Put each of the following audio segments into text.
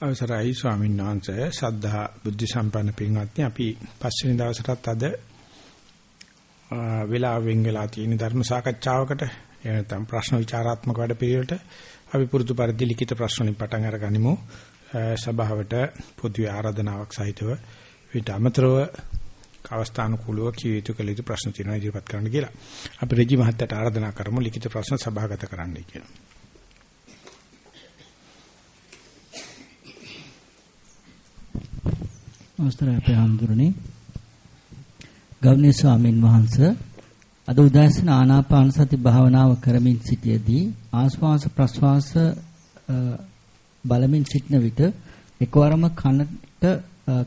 අවසරයි ස්වාමීන් වහන්සේ සද්ධා බුද්ධ සම්පන්න පින්වත්නි අපි පස්වෙනි දවසටත් අද වෙලාවෙන් වෙලා තියෙන ධර්ම සාකච්ඡාවකට එනතම් ප්‍රශ්න විචාරාත්මක වැඩ පිළිවෙලට අපි පුරුදු පරිදි ලිඛිත ප්‍රශ්න වලින් පටන් අරගනිමු සභාවට පොදු ආරාධනාවක් සහිතව විට අමතරව අවස්ථානුකූලව කිය යුතු කළ යුතු ප්‍රශ්න තියෙනවා ඉදිරිපත් කරන්න කියලා. අපි රජි මහත්තයාට ආරාධනා කරමු ලිඛිත ප්‍රශ්න සභාගත කරන්නයි කියලා. අවස්ථරය අපේ හඳුරන්නේ ගෞරවනීය ස්වාමින් වහන්සේ අද උදෑසන ආනාපාන සති භාවනාව කරමින් සිටියේදී ආශ්වාස ප්‍රශ්වාස බලමින් සිටන විට එකවරම කනට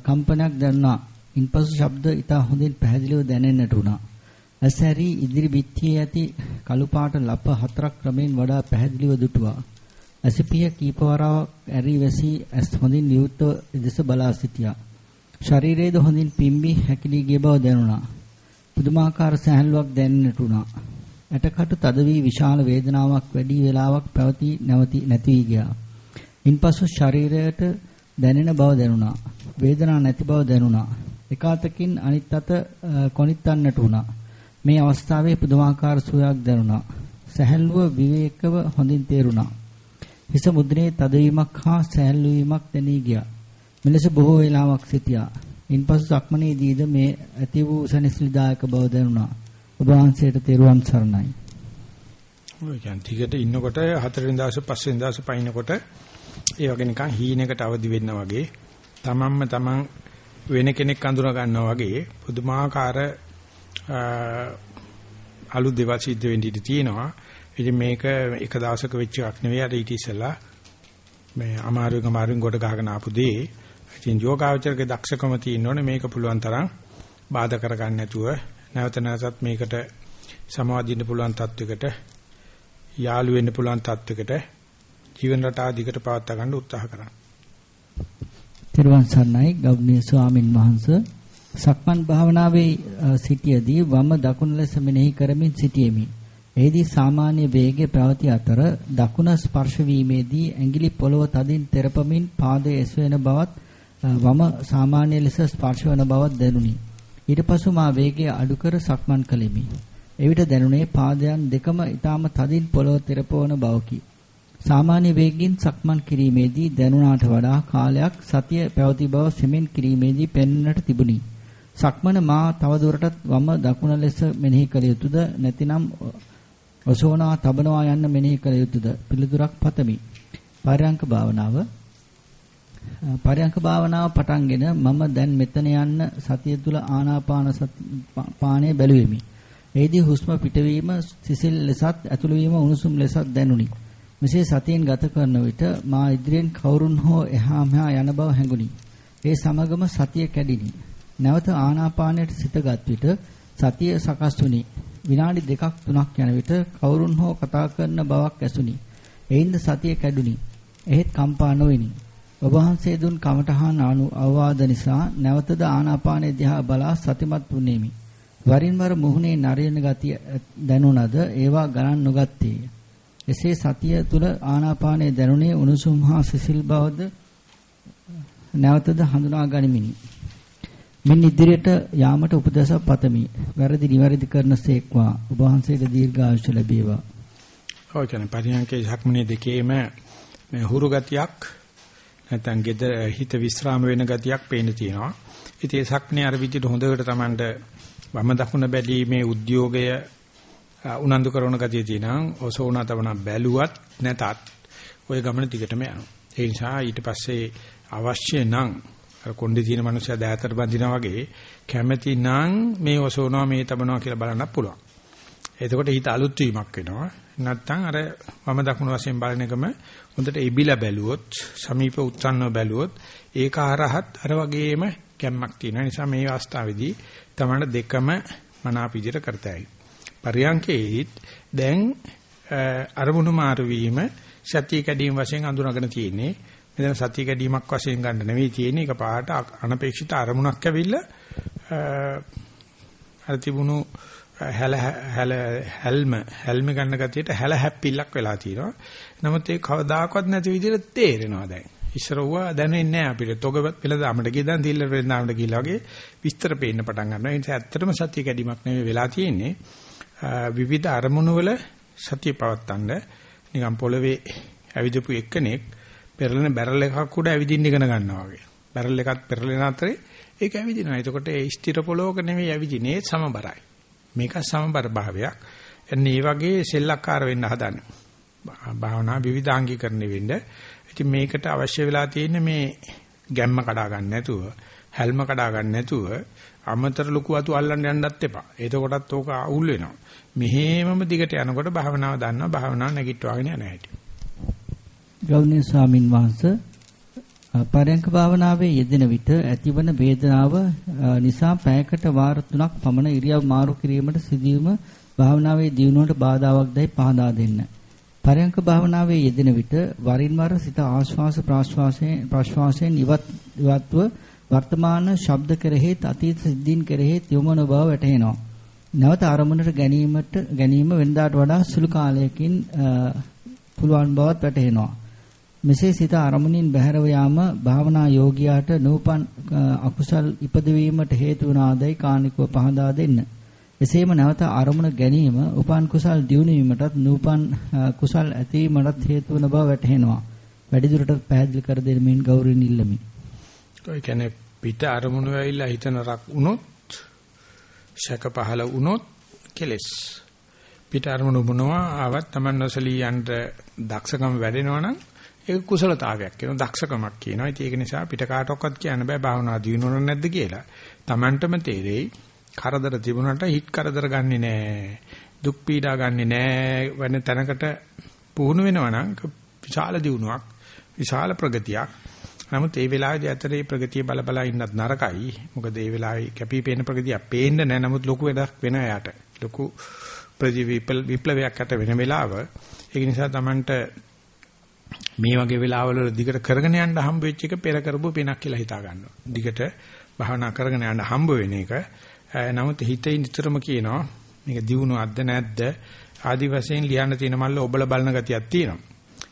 කම්පනයක් දැනුණා. ඉන්පසු ශබ්ද ඉතා හොඳින් පැහැදිලිව දැනෙන්නට වුණා. ඇසැරි ඉදිරි බිත්තියේ ඇති කළු පාට ලප හතරක් ක්‍රමෙන් වඩා පැහැදිලිව දුටුවා. ඇසිපිය කීපවරක් ඇරි වැසී ඇස් හොඳින් නියුත්ව දෙස බලා සිටියා. ශරීරයේද හොඳින් පිම්බි හැකිලී ගිය බව දැනුණා. පුදුමාකාර සැහැල්ලුවක් දැනෙන්නට වුණා. ඇටකටු තද වී විශාල වේදනාවක් වැඩි වේලාවක් පැවති නැවති නැති වී ගියා. ඉන්පසු ශරීරයට දැනෙන බව දැනුණා. වේදනාවක් නැති බව දැනුණා. එක අතකින් අනිත් අත කොනිටන්නට වුණා. මේ අවස්ථාවේ පුදුමාකාර සුවයක් දැනුණා. සැහැල්ලුව විවේකව හොඳින් තේරුණා. හිස මුද්‍රේ තදවීමක් හා සැහැල්ලු වීමක් දැනී ගියා. මෙලෙස බොහෝ වේලාවක් සිටියා. ඉන්පසු සක්මනේදීද මේ ඇති වූ සනසිලිදායක බව දැනුණා. ඔබ වහන්සේට තෙරුවන් සරණයි. ඔය කියන්නේ ටිකට ඉන්නකොට හතරවෙනි දවසේ පස්වෙනි දවසේ පයින්නකොට ඒ වගේ නිකන් හීනෙකට අවදි වෙන්න වගේ තමන්ම තමන් වෙන කෙනෙක් අඳුර ගන්නවා වගේ පුදුමාකාර අලුත් දේවල් සිද්ධ වෙන්න ඉඩ තියෙනවා. ඉතින් මේක එක දවසක වෙච්ච එකක් නෙවෙයි අර ඊට ඉස්සෙල්ලා මේ අමාරුවෙන් අමාරුවෙන් කොට ගහගෙන ආපු දේ ඉතින් යෝගාවචරගේ දක්ෂකම තියෙනෝනේ මේක පුළුවන් තරම් බාධා කරගන්න නැතුව නැවත නැවතත් මේකට සමාදින්න පුළුවන් තත්වයකට යාළු වෙන්න පුළුවන් තත්වයකට ජීවන රටාව දිගට පවත්වා ගන්න උත්සාහ කරන්න. තිරුවන් සරණයි ගෞරවනීය ස්වාමින් වහන්සේ සක්මන් භාවනාවේ සිටියේදී වම දකුණ ලෙස මෙනෙහි කරමින් සිටියෙමි. එෙහිදී සාමාන්‍ය වේගයේ පැවති අතර දකුණ ස්පර්ශ වීමේදී ඇඟිලි පොළව තදින් තෙරපමින් පාදයේ එසවෙන බවත් වම සාමාන්‍ය ලෙස ස්පර්ශ වන බවක් දැනුනි. ඊට පසු මා වේගය අඩු කර සක්මන් කළෙමි. එවිට දැනුනේ පාදයන් දෙකම ඊටම තදින් පොළව තෙරපවන බවකි. සාමාන්‍ය වේගින් සක්මන් කිරීමේදී දැනුණාට වඩා කාලයක් සතිය පැවති බව සෙමෙන් කිරීමේදී පෙන්වන්නට තිබුණි. සක්මන මා තවදුරටත් වම දකුණ ලෙස මෙනෙහි කළ යුතුද නැතිනම් ඔසවනවා තබනවා යන්න මෙනෙහි කළ යුතුද පිළිතුරක් පතමි. පරයන්ක භාවනාව පරයන්ක භාවනාව පටන්ගෙන මම දැන් මෙතන යන්න සතිය තුල ආනාපාන පාණය බැලුවෙමි. එෙහිදී හුස්ම පිටවීම සිසිල් ලෙසත් ඇතුළු වීම උණුසුම් ලෙසත් දැනුනි. මෙසේ සතියෙන් ගත කරන විට මා ඉදිරියෙන් කවුරුන් හෝ එහා මෙහා යන බව හැඟුනි. ඒ සමගම සතිය කැඩිනි. නැවත ආනාපානයට සිතගත් විට සතිය සකස් වුනි. විනාඩි දෙකක් තුනක් යන විට කවුරුන් හෝ කතා කරන බවක් ඇසුනි. එයින්ද සතිය කැඩුනි. එහෙත් කම්පා නොවිනි. ඔබ වහන්සේ දුන් කමඨහන් අනු අවවාද නිසා නැවතද ආනාපානයේ දිහා බලා සතිමත් වුනේමි. වරින් වර මුහුණේ නරින ගතිය දැනුණද ඒවා ගණන් නොගත්තේය. එසේ සතිය තුල ආනාපානයේ දැනුනේ උණුසුම් හා සිසිල් බවද නැවතද හඳුනා ගනිමිනි. මින් ඉදිරියට යාමට උපදේශ පතමි. වැරදි නිවැරදි කරන සේක්වා ඔබ වහන්සේට දීර්ඝායුෂ ලැබේවා. ඔය කියන්නේ පරියන්කේ ධක්මනේ දෙකේම මේ හුරු ගතියක් නැත්නම් gedara හිත විස්්‍රාම වෙන ගතියක් පේන්න තියෙනවා. ඉතින් ඒ සක්නේ අර විදිහට හොඳට Tamanට වම දකුණ බැලීමේ උද්‍යෝගය උනන්දු කරන ගතිය තියෙනවා. ඔසෝනා තවන බැලුවත් නැතත් ওই ගමන දිගටම යනවා. ඒ නිසා ඊට පස්සේ අවශ්‍ය නම් අර කොණ්ඩේ තියෙන මනුස්සයා දෑතට බඳිනා වගේ කැමැති නම් මේ ඔසෝනවා මේ තබනවා කියලා බලන්නත් පුළුවන්. එතකොට හිත අලුත් වීමක් වෙනවා. නැත්තම් අර වම දකුණු වශයෙන් බලන එකම හොඳට ඉබිලා බැලුවොත් සමීප උත්සන්නව බැලුවොත් ඒක හරහත් අර වගේම කැම්මක් තියෙන නිසා මේ අවස්ථාවේදී තමයි දෙකම මනාප විදිහට කරතයි. පරියංකේහිත් දැන් අරමුණු මාරු වීම සතිය කැඩීම වශයෙන් අඳුනගෙන තියෙන්නේ. මෙතන සතිය කැඩීමක් වශයෙන් ගන්න නෙවෙයි තියෙන්නේ. ඒක පාට අනපේක්ෂිත අරමුණක් ඇවිල්ලා අර තිබුණු හැල හැල හැල්ම හැල්ම ගන්න ගතියට හැල හැප්පිල්ලක් වෙලා තියෙනවා. නමුත් ඒ කවදාකවත් නැති විදිහට තේරෙනවා දැන්. ඉස්සර වුණා දැනෙන්නේ නැහැ අපිට. තොග වෙලදාමට ගියදන් තිල්ල වෙලදාමට ගිහලා වගේ විස්තර පේන්න පටන් ගන්නවා. ඒ නිසා ඇත්තටම සත්‍ය කැඩීමක් නෙවෙයි වෙලා තියෙන්නේ. විවිධ අරමුණු වල සතිය පවත්තන්න නිකන් පොළවේ ඇවිදපු එක්කෙනෙක් පෙරලෙන බැරල් එකක් උඩ ඇවිදින්න ඉගෙන ගන්නවා වගේ. බැරල් එකත් පෙරලෙන අතරේ ඒක ඇවිදිනවා. එතකොට ඒ ස්ථිර පොළොවක නෙවෙයි ඇවිදින්නේ සමබරයි. මේක සමබර භාවයක්. එන්නේ මේ වගේ සෙල්ලක්කාර වෙන්න හදන්නේ. භාවනා විවිධාංගීකරණය වෙන්න. ඉතින් මේකට අවශ්‍ය වෙලා තියෙන්නේ මේ ගැම්ම කඩා ගන්න නැතුව, හැල්ම කඩා ගන්න නැතුව අමතර ලොකු අතු අල්ලන්න යන්නත් එපා. එතකොටත් ඕක අවුල් වෙනවා. මෙහෙමම දිගට යනකොට භාවනාව දන්නවා භාවනාව නැගිටවාගෙන යන හැටි. ගෞණීය ස්වාමින් වහන්සේ පරයන්ක භාවනාවේ යෙදෙන විට ඇතිවන වේදනාව නිසා පැයකට වාර 3ක් පමණ ඉරියව් මාරු කිරීමට සිදුවීම භාවනාවේ දියුණුවට බාධාවක්දයි පහදා දෙන්න. පරයන්ක භාවනාවේ යෙදෙන විට වරින් වර සිත ආශ්වාස ප්‍රාශ්වාසයෙන් ප්‍රාශ්වාසයෙන් ඉවත් ඉවත්ව වර්තමාන ශබ්ද කෙරෙහිත් අතීත සිද්ධීන් කෙරෙහිත් යොමන බව වැටහෙනවා. නැවත ආරමුණට ගැනීමට ගැනීම වෙනදාට වඩා සුළු කාලයකින් පුළුවන් බවත් වැටහෙනවා. මෙසේ සිත අරමුණින් බැහැරව යාම භාවනා යෝගියාට නූපන් අකුසල් ඉපදවීමට හේතු වනාදයි කාණිකව පහදා දෙන්න. එසේම නැවත අරමුණ ගැනීම උපන් කුසල් දියුණු වීමටත් නූපන් කුසල් ඇතිවීමටත් හේතු වන බව වැටහෙනවා. වැඩිදුරටත් පැහැදිලි කර දෙමින් ගෞරවයෙන් ඉල්ලමි. ඒ කියන්නේ පිට අරමුණු වෙයිලා හිතන රක් වුණොත් ශක පහල වුණොත් කෙලස් පිට අරමුණු මොනවා ආවත් Taman නොසලී යන්න දක්ෂකම වැඩෙනවා නම් ඒක කුසලතාවයක් කියන දක්ෂකමක් කියනවා. ඉතින් ඒක නිසා පිට කාටවත් කියන්න බෑ භාවනා දිනුනොත් නැද්ද කියලා. Tamanටම තේරෙයි කරදර තිබුණාට හිට කරදර ගන්නෙ නෑ. දුක් පීඩා ගන්නෙ නෑ. වෙන තැනකට පුහුණු වෙනවා නම් විශාල දියුණුවක්, විශාල ප්‍රගතියක්. නමුත් ඒ වෙලාවේදී ඇතරේ ප්‍රගතිය බල බල ඉන්නත් නරකයි. මොකද ඒ වෙලාවේ කැපිපේන ප්‍රගතියක් පේන්න නෑ. නමුත් ලොකු වැඩක් වෙන යාට. ලොකු ප්‍රතිවිප්ලවයක් ඇත වෙන වෙලාව. ඒක නිසා Tamanට මේ වගේ වෙලාවල දිගට කරගෙන යන්න හම්බ වෙච්ච එක පෙර කරපු පිනක් කියලා හිතා ගන්නවා. දිගට භාවනා කරගෙන යන්න හම්බ වෙන එක. නමුත් හිතේ නිතරම කියනවා මේක දියුණුවක්ද නැද්ද ආදි වශයෙන් ලියන්න තියෙන මල්ල ඔබල බලන ගතියක් තියෙනවා.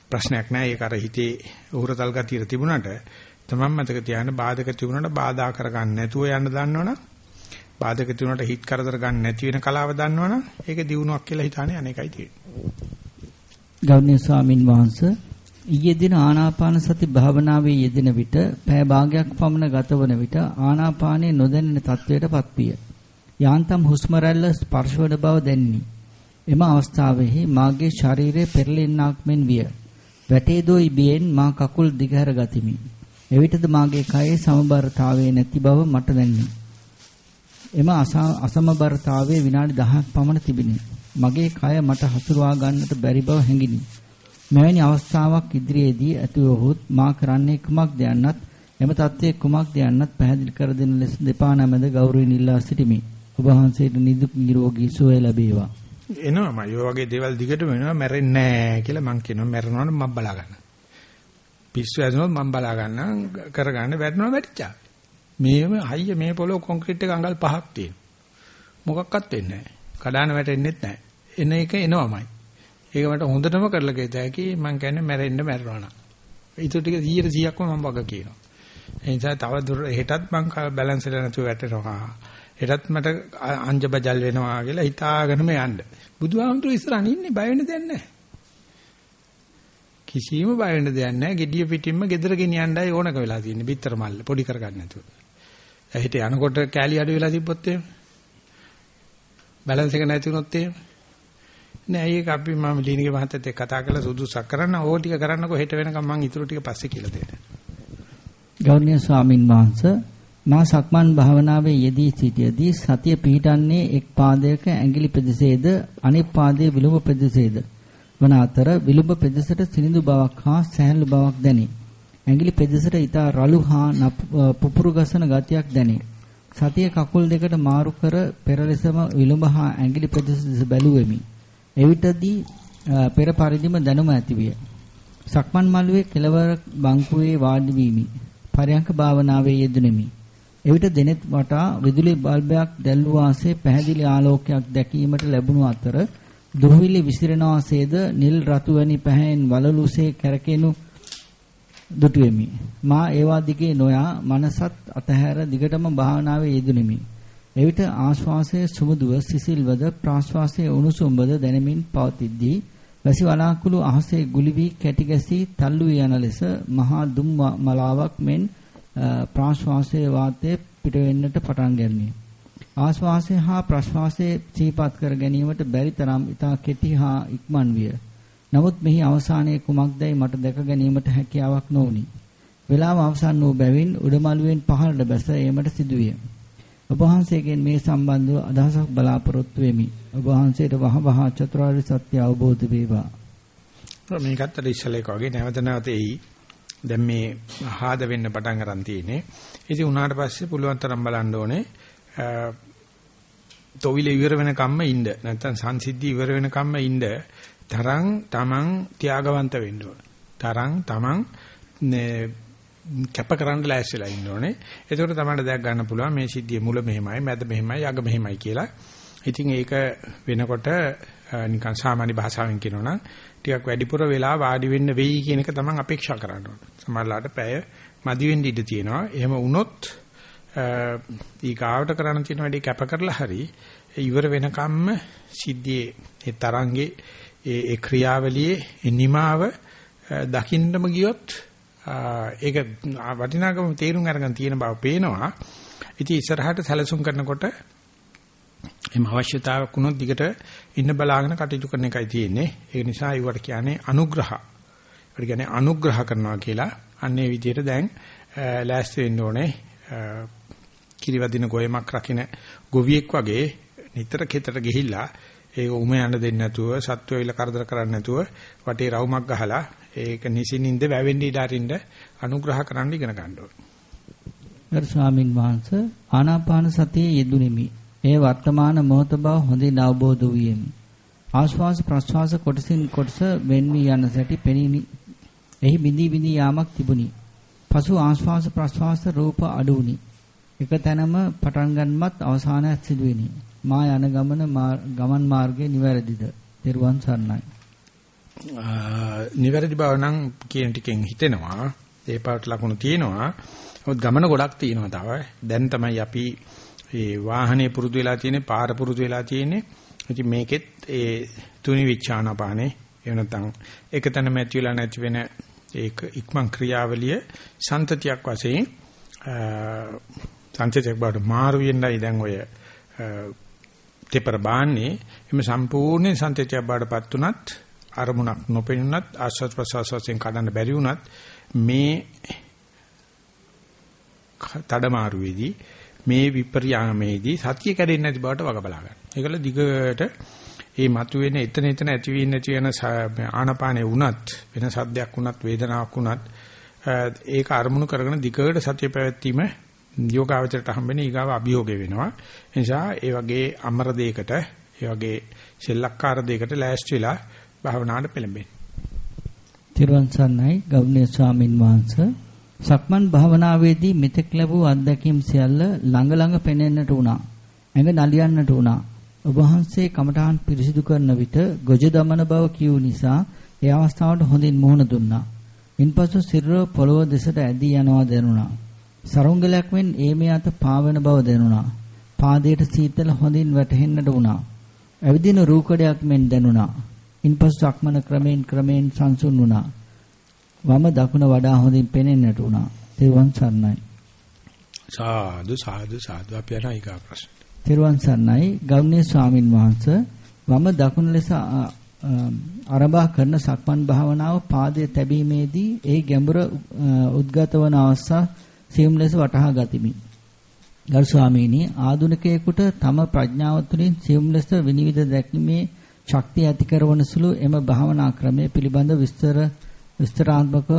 ප්‍රශ්නයක් නෑ ඒක අර හිතේ උහුරතල් ගතිය තිබුණාට තමන් මතක තියාගන්න බාධක තිබුණාට බාධා කරගන්න නැතුව යන්න දන්නවනම් බාධක තිබුණාට හිත කරදර ගන්න නැති වෙන කලාව දන්නවනම් ඒක දියුණුවක් කියලා හිතානේ අනේකයි තියෙන්නේ. ගෞරවනීය ස්වාමින් වහන්සේ ඊයේ දින ආනාපාන සති භාවනාවේ යෙදෙන විට පෑ භාගයක් පමණ ගතවන විට ආනාපානයේ නොදැනෙන තත්වයටපත් විය. යාන්තම් හුස්ම රැල්ල ස්පර්ශවන බව දැනිනි. එම අවස්ථාවෙහි මාගේ ශරීරය පෙරලෙන්නක් මෙන් විය. වැටේ දොයි බියෙන් මා කකුල් දිගහැර ගතිමි. එවිටද මාගේ කයේ සමබරතාවයේ නැති බව මට දැනිනි. එම අසමබරතාවයේ විනාඩි 10ක් පමණ තිබිනි. මගේ කය මට හසුරවා ගන්නට බැරි බව හැඟිනි. මෙවැනි අවස්ථාවක් ඉදිරියේදී ඇතිවහොත් මා කරන්නේ කුමක්ද යන්නත් එම தත්ත්වයේ කුමක්ද යන්නත් පැහැදිලි කර දෙන ලෙස දෙපා නැමෙද ගෞරවයෙන් ඉල්ලා සිටිමි. ඔබ වහන්සේට නිදුක් නිරෝගී සුවය ලැබේවා. එනවා මම ඔය වගේ දේවල් දිගටම වෙනවා මැරෙන්නේ නැහැ කියලා මං කියනවා මැරෙනවනම් මම බලා ගන්න. පිස්සු ඇදුනොත් මම බලා ගන්න කරගන්න වැටෙනවා වැටිච්චා. මේම හයිය මේ පොළොව කොන්ක්‍රීට් එක අඟල් පහක් තියෙනවා. මොකක්වත් වෙන්නේ නැහැ. කඩාන වැටෙන්නෙත් නැහැ. එන එක එනවමයි. ඒක මට හොඳටම කරලා ගෙත හැකි මම කියන්නේ මැරෙන්න මැරෙනවා නම්. ඒක ටික 100%ක්ම මම වග කියනවා. ඒ නිසා තව දුර හෙටත් මම බැලන්ස් එක නැතුව වැටෙනවා. හෙටත් මට අංජබජල් වෙනවා කියලා හිතාගෙනම යන්න. බුදුහාමුදුරු ඉස්සරහින් ඉන්නේ බය වෙන්න දෙයක් නැහැ. කිසිම බය වෙන්න දෙයක් නැහැ. gediya පිටින්ම gedara ගෙනියන්නයි ඕනක වෙලා තියෙන්නේ. පිටර මල්ල පොඩි කරගන්න නැතුව. ඇහිට යනකොට කෑලි අඩු වෙලා තිබ්බොත් එහෙම. බැලන්ස් එක නැති වුණොත් එහෙම. නෑ ඒක අපි මම ලීනිගේ මහත්තයත් එක්ක කතා කරලා සුදුසුක් කරන්න ඕක ටික කරන්නකෝ හෙට වෙනකම් මම ඊටු ටික පස්සේ කියලා දෙන්න. ගෞරවනීය ස්වාමින් වහන්සේ මා සක්මන් භාවනාවේ යෙදී සිටියදී සතිය පිහිටන්නේ එක් පාදයක ඇඟිලි ප්‍රදේශයේද අනෙක් පාදයේ විලුඹ ප්‍රදේශයේද වන අතර විලුඹ ප්‍රදේශයට සිනිඳු බවක් හා සැහැල්ලු බවක් දැනේ. ඇඟිලි ප්‍රදේශයට ඊට රළු හා පුපුරු ගසන ගතියක් දැනේ. සතිය කකුල් දෙකට මාරු කර පෙර ලෙසම විලුඹ හා ඇඟිලි ප්‍රදේශ බැලුවෙමි. එවිටදී පෙර පරිදිම දැනුම ඇතිවිය. සක්මන් මළුවේ කෙළවර බංකුවේ වාඩි වීමි. පරයන්ක භාවනාවේ යෙදුණෙමි. එවිට දෙනෙත් වටා විදුලි බල්බයක් දැල්වූ වාසේ පැහැදිලි ආලෝකයක් දැකීමට ලැබුණු අතර දුහවිලි විසිරෙන වාසේද නිල් රතු වැනි පැහැයෙන් වලලුසේ කැරකෙනු දුටුවෙමි. මා ඒවා දිගේ නොයා මනසත් අතහැර දිගටම භාවනාවේ යෙදුණෙමි. එවිට ආශ්වාසයේ සුමුදුව සිසිල්වද ප්‍රාශ්වාසයේ උණුසුම්බද දැනෙමින් පවතිද්දී වැසි වලාකුළු අහසේ ගුලි වී කැටි ගැසී තල්ලු යන ලෙස මහා දුම් මලාවක් මෙන් ප්‍රාශ්වාසයේ වාතයේ පිට වෙන්නට පටන් ගන්නේ. ආශ්වාසය හා ප්‍රශ්වාසය සිහිපත් කර ගැනීමට බැරි තරම් ඉතා කෙටි හා ඉක්මන් විය. නමුත් මෙහි අවසානයේ කුමක්දයි මට දැක ගැනීමට හැකියාවක් නොවුනි. වේලාව අවසන් වූ බැවින් උඩමළුවෙන් පහළට බැස ඒමට සිදුවිය. ඔබ වහන්සේගෙන් මේ සම්බන්ධව අදහසක් බලාපොරොත්තු වෙමි. ඔබ වහන්සේට වහ වහ චතුරාර්ය සත්‍ය අවබෝධ වේවා. මේකත් අර ඉස්සලේක වගේ නැවත නැවත එයි. දැන් මේ ආහාද වෙන්න පටන් ගන්න තියෙන්නේ. ඉතින් උනාට පස්සේ පුළුවන් තරම් බලන්න ඕනේ තොවිල ඉවර වෙනකම්ම ඉන්න නැත්නම් සංසිද්ධි ඉවර වෙනකම්ම ඉන්න තරම් තමන් ත්‍යාගවන්ත වෙන්න ඕන. තරම් තමන් කැප කරන්න ලෑස්තිලා ඉන්න ඕනේ. එතකොට තමයි දැක් ගන්න පුළුවන් මේ සිද්ධියේ මුල මෙහෙමයි, මැද මෙහෙමයි, අග මෙහෙමයි කියලා. ඉතින් ඒක වෙනකොට නිකන් සාමාන්‍ය භාෂාවෙන් කියනවනම් ටිකක් වැඩිපුර වෙලා වාඩි වෙන්න වෙයි කියන එක තමයි අපේක්ෂා කරන්න ඕනේ. සමහරලාට පැය මදි වෙන්න ඉඩ තියෙනවා. එහෙම වුණොත් ඊගාවට කරන්න තියෙන වැඩේ කැප කරලා හරි ඉවර වෙනකම්ම සිද්ධියේ ඒ තරංගේ ඒ ඒ ක්‍රියාවලියේ නිමාව දකින්නම ගියොත් ඒක වටිනාකම තේරුම් අරගෙන තියෙන බව පේනවා. ඉතින් ඉස්සරහට සැලසුම් කරනකොට එම අවශ්‍යතාවයක් වුණොත් දිගට ඉන්න බලාගෙන කටයුතු කරන එකයි තියෙන්නේ. ඒ නිසා ඒවට කියන්නේ අනුග්‍රහ. ඒකට කියන්නේ අනුග්‍රහ කරනවා කියලා. අන්නේ විදිහට දැන් ලෑස්ති වෙන්න ඕනේ. කිරිවදින ගොයමක් රකින්න ගොවියෙක් වගේ නිතර කෙතට ගිහිල්ලා ඒක උම යන්න දෙන්නේ නැතුව සත්ව වෙල කරදර කරන්නේ නැතුව වටේ රවුමක් ගහලා ඒක නිසින්ින්ද වැවෙන්න ඉඩ අරින්න අනුග්‍රහ කරන්න ඉගෙන ගන්න ඕනේ. ගරු ස්වාමින් වහන්සේ ආනාපාන සතියේ යෙදුණෙමි. ඒ වර්තමාන මොහොත බව හොඳින් අවබෝධ වූයෙමි. ආශ්වාස ප්‍රශ්වාස කොටසින් කොටස වෙන් වී යන සැටි පෙනීනි. එහි බිඳී බිඳී යාමක් තිබුණි. පසු ආශ්වාස ප්‍රශ්වාස රූප අඩු වුණි. එක තැනම පටන් ගන්නමත් අවසානයක් සිදුවෙනි. මා යන ගමන ගමන් මාර්ගයේ නිවැරදිද? තෙරුවන් සරණයි. නිවැරදි බව නම් කියන ටිකෙන් හිතෙනවා. ඒ පාට ලකුණු තියෙනවා. නමුත් ගමන ගොඩක් තියෙනවා තව. දැන් තමයි අපි මේ වාහනේ පුරුදු වෙලා තියෙන්නේ, පාර පුරුදු වෙලා තියෙන්නේ. ඉතින් මේකෙත් ඒ තුනි විචානපානේ එහෙම නැත්නම් එකතැන මැච් වෙලා නැති වෙන ඒක ඉක්මන් ක්‍රියාවලිය සන්තතියක් වශයෙන් සංචේතයක් බවට මාරු වෙන්නයි දැන් ඔය තෙපර බාන්නේ එimhe සම්පූර්ණ සංචේතයක් බවටපත් උනත් අරමුණක් නොපෙනුනත් ආස්වාද ප්‍රසවාස වශයෙන් කඩන්න බැරි වුණත් මේ තඩමාරුවේදී මේ විපර්යාමේදී සතිය කැඩෙන්නේ නැති බවට වග බලා ගන්න. ඒකල දිගට මේ මතුවෙන එතන එතන ඇති වෙන්නේ නැති වෙන ආනපානේ වුණත් වෙන සද්දයක් වුණත් වේදනාවක් වුණත් ඒක අරමුණු කරගෙන දිගට සතිය පැවැත්වීම යෝගාවචරයට හම්බෙන ඊගාව අභියෝගය වෙනවා. ඒ නිසා ඒ වගේ අමර දෙයකට, ඒ වගේ සෙල්ලක්කාර දෙයකට ලෑස්ති වෙලා භාවනාවට පෙළඹෙන්න. තිරුවන් සරණයි ගෞරවනීය ස්වාමින් වහන්සේ සක්මන් භාවනාවේදී මෙතෙක් ලැබූ අත්දැකීම් සියල්ල ළඟ ළඟ පෙනෙන්නට වුණා. ඇඟ නලියන්නට වුණා. ඔබ වහන්සේ කමඨාන් පිරිසිදු කරන විට ගොජ දමන බව කියු නිසා ඒ අවස්ථාවට හොඳින් මුහුණ දුන්නා. ඉන්පසු සිරුර පොළව දෙසට ඇදී යනවා දැනුණා. සරුංගලයක් මෙන් ඒමේ අත පාවෙන බව දැනුණා. පාදයට සීතල හොඳින් වැටහෙන්නට වුණා. ඇවිදින රූකඩයක් මෙන් දැනුණා. ඉන්පසු සක්මන ක්‍රමෙන් ක්‍රමෙන් සංසුන් වුණා. වම දකුණ වඩා හොඳින් පෙනෙන්නට වුණා. තෙරුවන් සරණයි. සාදු සාදු සාදු අපි යන ඊගා ප්‍රශ්න. තෙරුවන් සරණයි ගෞරවනීය ස්වාමින් වහන්සේ වම දකුණ ලෙස ආරම්භ කරන සක්මන් භාවනාව පාදයේ තැබීමේදී ඒ ගැඹුර උද්ගත වන අවස්ථා සියුම් ලෙස වටහා ගතිමි. ගරු ස්වාමීනි ආදුනිකයෙකුට තම ප්‍රඥාව තුළින් සියුම් ලෙස විනිවිද දැකීමේ ශක්තිය ඇති කරවන සුළු එම භාවනා ක්‍රමය පිළිබඳ විස්තර විස්තරාත්මකව